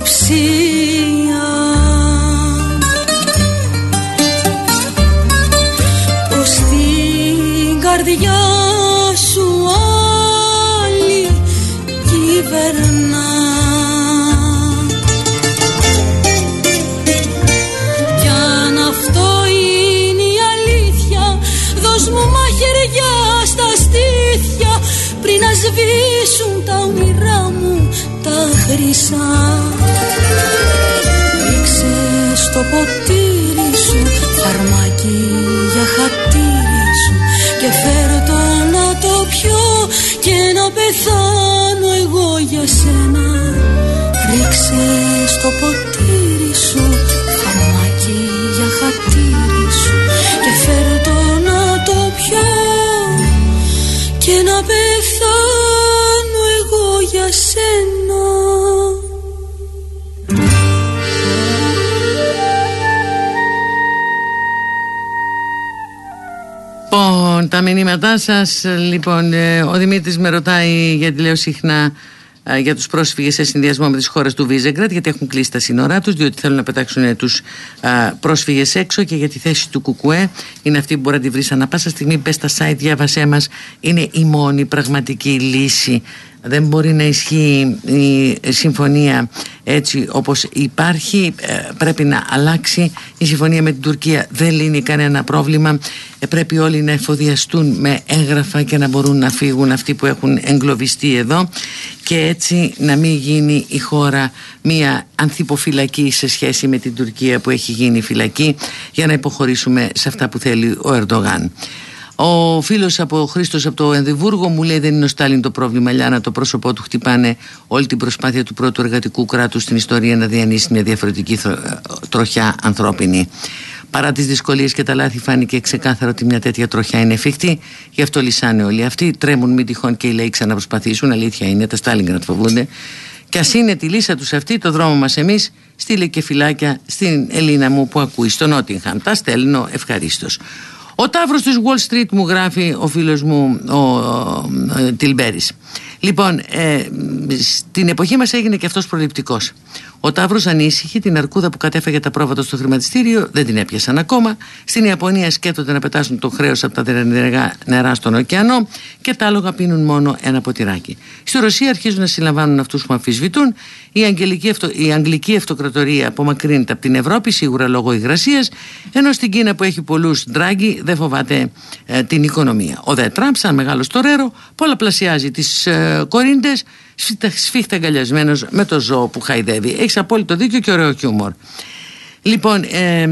υποψία. Πως στην καρδιά κυβερνά. Κι αν αυτό είναι η αλήθεια Δώσ' μου μαχαιριά στα στήθια Πριν να σβήσουν τα όνειρά μου τα χρυσά. Ρίξε στο ποτήρι σου. Φαρμάκι για χατήρι σου. Και φέρω το να το πιω και να πεθάνω για σένα. Ρίξε στο ποτήρι τα μηνύματά σας, λοιπόν, ε, ο Δημήτρης με ρωτάει γιατί λέω συχνά ε, για τους πρόσφυγες σε συνδυασμό με τις χώρες του Βίζεγκρατ γιατί έχουν κλείσει τα σύνορά τους διότι θέλουν να πετάξουν τους ε, πρόσφυγες έξω και για τη θέση του Κουκουέ είναι αυτή που μπορεί να τη βρει ανά πάσα στιγμή. Μπες στα site διάβασέ μας. Είναι η μόνη πραγματική λύση δεν μπορεί να ισχύει η συμφωνία έτσι όπως υπάρχει. Ε, πρέπει να αλλάξει η συμφωνία με την Τουρκία. Δεν λύνει κανένα πρόβλημα. Ε, πρέπει όλοι να εφοδιαστούν με έγγραφα και να μπορούν να φύγουν αυτοί που έχουν εγκλωβιστεί εδώ. Και έτσι να μην γίνει η χώρα μία ανθυποφυλακή σε σχέση με την Τουρκία που έχει γίνει φυλακή για να υποχωρήσουμε σε αυτά που θέλει ο Ερντογάν. Ο φίλος από Χρήστος από το Ενδιβούργο μου λέει: Δεν είναι ο Στάλιν το πρόβλημα. Λιάνα, το πρόσωπό του χτυπάνε όλη την προσπάθεια του πρώτου εργατικού κράτους στην ιστορία να διανύσει μια διαφορετική τροχιά ανθρώπινη. Παρά τις δυσκολίες και τα λάθη, φάνηκε ξεκάθαρο ότι μια τέτοια τροχιά είναι εφικτή. Γι' αυτό λυσάνε όλοι αυτοί. Τρέμουν μη τυχόν και οι λαοί ξαναπροσπαθήσουν. Αλήθεια είναι, τα Στάλιγκρατ φοβούνται. Και ας είναι τη λύσα τους αυτή, το δρόμο μας εμείς, στείλε και φυλάκια στην Ελίνα μου που ακούει στο Νότιγχαμ. Τα στέλνω ευχαρίστως. Ο Ταύρος της Wall Street μου γράφει ο φίλος μου ο Τιλμπέρης. Λοιπόν, ε, στην εποχή μας έγινε και αυτός προληπτικός. Ο Ταύρος ανήσυχε την αρκούδα που κατέφαγε τα πρόβατα στο χρηματιστήριο, δεν την έπιασαν ακόμα. Στην Ιαπωνία σκέφτονται να πετάσουν το χρέος από τα νερά στον ωκεανό και τα άλογα πίνουν μόνο ένα ποτηράκι. Στη Ρωσία αρχίζουν να συλλαμβάνουν αυτούς που αμφισβητούν. Η, αγγελική αυτο... η αγγλική αυτοκρατορία απομακρύνεται από την Ευρώπη, σίγουρα λόγω υγρασίας, ενώ στην Κίνα που έχει πολλούς ντράγκοι δεν φοβάται ε, την οικονομία. Ο Δε Τραμπ, σαν μεγάλος τορέρο, πολλαπλασιάζει τις ε, κορίντες σφίχτα αγκαλιασμένος με το ζώο που χαϊδεύει. Έχεις απόλυτο δίκιο και ωραίο χιούμορ. Λοιπόν, ε,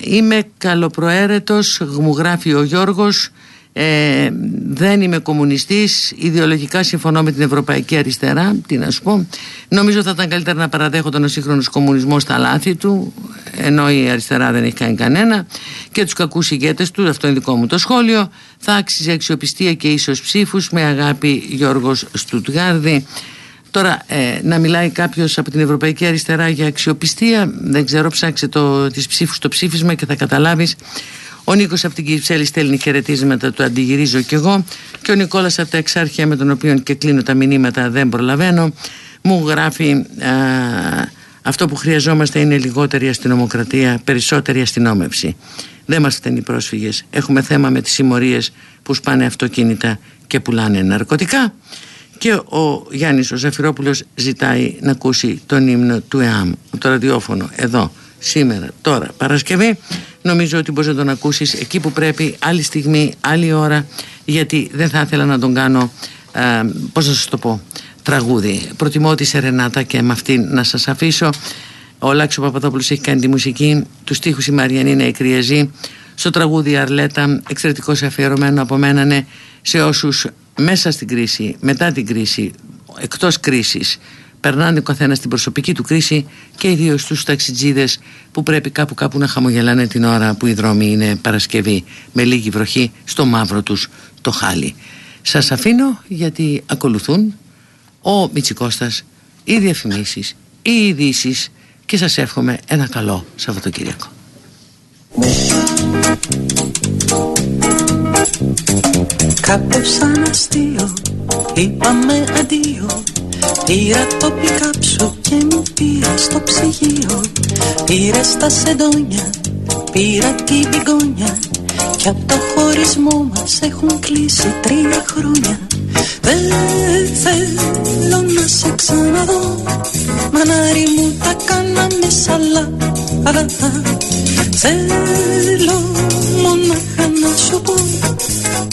είμαι καλοπροαίρετος, μου γράφει ο Γιώργος, ε, δεν είμαι κομμουνιστής, ιδεολογικά συμφωνώ με την Ευρωπαϊκή Αριστερά, τι να σου πω. Νομίζω θα ήταν καλύτερα να παραδέχονταν ο σύγχρονος κομμουνισμός στα λάθη του, ενώ η αριστερά δεν έχει κάνει κανένα, και τους κακούς ηγέτες του, αυτό είναι δικό μου το σχόλιο, θα άξιζε αξιοπιστία και ίσως ψήφους με αγάπη Γιώργος Στουτγάρδη. Τώρα, ε, να μιλάει κάποιος από την Ευρωπαϊκή Αριστερά για αξιοπιστία, δεν ξέρω, ψάξε το, τις ψήφους στο ψήφισμα και θα καταλάβεις ο Νίκος από την Κυψέλη στέλνει χαιρετίσματα, του αντιγυρίζω κι εγώ. Και ο Νικόλας από τα Εξάρχεια, με τον οποίο και κλείνω τα μηνύματα, δεν προλαβαίνω, μου γράφει α, αυτό που χρειαζόμαστε είναι λιγότερη αστυνομοκρατία, περισσότερη αστυνόμευση. Δεν μας φταίνει οι πρόσφυγες. Έχουμε θέμα με τις συμμορίες που σπάνε αυτοκίνητα και πουλάνε ναρκωτικά. Και ο Γιάννης ο Ζαφυρόπουλος ζητάει να ακούσει τον ύμνο του ΕΑΜ, το ραδιόφωνο, εδώ, σήμερα, τώρα, Παρασκευή νομίζω ότι μπορείς να τον ακούσεις εκεί που πρέπει άλλη στιγμή, άλλη ώρα γιατί δεν θα ήθελα να τον κάνω ε, πώς να σας το πω τραγούδι. Προτιμώ τη Σερενάτα και με αυτήν να σας αφήσω. Ο Λάξος Παπαδόπουλος έχει κάνει τη μουσική τους στίχους η Μαριανίνα Εκριαζή στο τραγούδι Αρλέτα εξαιρετικός αφιερωμένο από μένα ναι, σε όσους μέσα στην κρίση, μετά την κρίση, εκτός κρίσης περνάνε ο καθένας στην προσωπική του κρίση και ιδίω στους ταξιτζίδες που πρέπει κάπου κάπου να χαμογελάνε την ώρα που οι δρόμοι είναι Παρασκευή με λίγη βροχή στο μαύρο τους το χάλι. Σας αφήνω γιατί ακολουθούν ο Μητσικώστας, οι διαφημίσεις, οι ειδήσεις και σας εύχομαι ένα καλό Σαββατοκύριακο. Κάπως σαν αστείο είπαμε αντίο. Πήρα το πικάπ σου και μου πήρα στο ψυγείο. Πήρε τα σεντόνια, πήρα την πηγόνια Κι από το χωρισμό μας έχουν κλείσει τρία χρόνια. Δεν θέλω να σε ξαναδώ. Μανάρι μου τα κάναμε σαλάτα Θέλω μονάχα να σου πω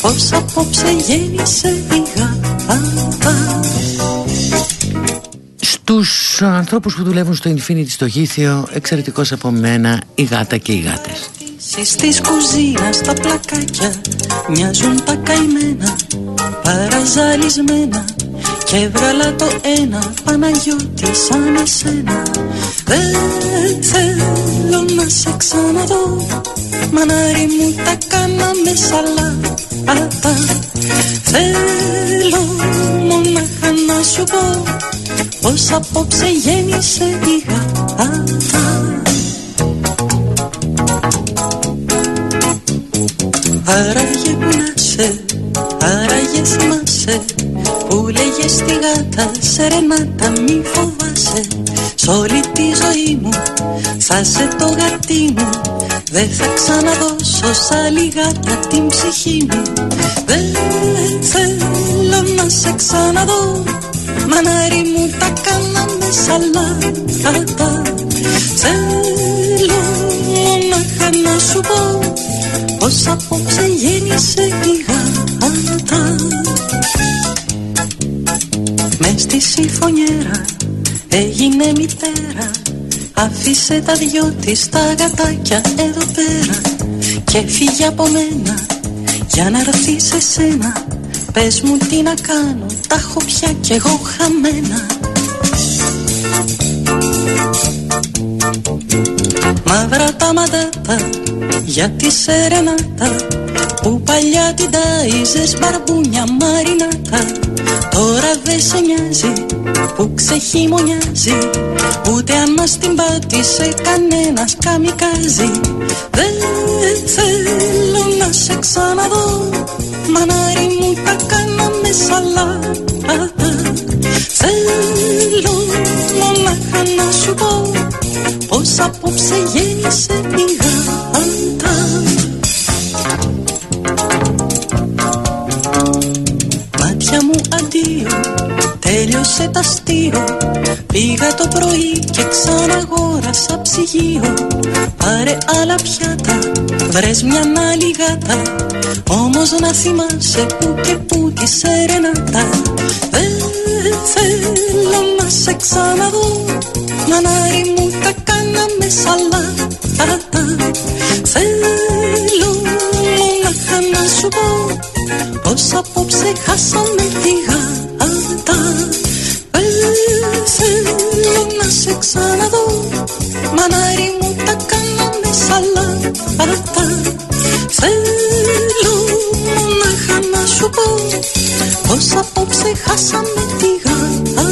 Πως απόψε γέννησε η γάτα τους ανθρώπους που δουλεύουν στο Infinity στο Γήθιο εξαιρετικός από μένα η γάτα και οι γάτες. Στις κουζίνα στα πλακάκια μοιάζουν τα καημένα παραζαλισμένα και έβγαλα το ένα Παναγιώτη σαν εσένα. Δεν θέλω να σε ξαναδώ Μανάρι μου τα κάναμε σαλάτα. Θέλω μονάχα να σου πω πως απόψε γέννησε η γάτα. Άραγε που να σε, άραγες θυμάσαι Που λέγες στη γάτα σερενάτα μη φοβάσαι. Σ' όλη τη ζωή μου θα σε το γατί μου Δεν θα ξαναδώσω σ' άλλη γάτα την ψυχή μου. Δεν θέλω να σε ξαναδώ Μανάρι μου τα κάναμε σαλάτα Θέλω. Μονάχα να σου πω Πως απόψε γέννησε η γάτα. Μες στη συμφωνιέρα έγινε μητέρα. Άφησε τα δυο της τα γατάκια εδώ πέρα. Και φύγε από μένα για να έρθεις σε σένα Πες μου τι να κάνω, τα έχω πια κι εγώ χαμένα. Μαύρα τα μαντάτα για τη σερενάτα Που παλιά την τάιζες μπαρμπούνια μαρινάτα. Τώρα δεν σε νοιάζει που ξεχειμονιάζει Ούτε αν μας την πάτησε κανένας καμικάζει. Δεν θέλω να σε ξαναδώ Μανάρι μου τα κάναμε σαλά Θέλω μονάχα να σου πω Πως απόψε γέννησε η γάντα Μάτια μου αντίο Τέλειωσε τα αστείο Πήγα το πρωί και ξαναγόρασα ψυγείο. Πάρε άλλα πιάτα Βρες μια άλλη γάτα. Όμως να θυμάσαι που και που τη σερενάτα Δεν θέλω να σε ξαναδώ. Μανάρι μου τα κάναμε σαλάτα. Θέλω μονάχα να σου πω Πως απόψε χάσαμε τη γάτα. Θέλω να σε ξαναδώ. Μανάρι μου τα κάναμε σαλάτα Θέλω μονάχα να σου πω πως απόψε χάσαμε τη γάτα.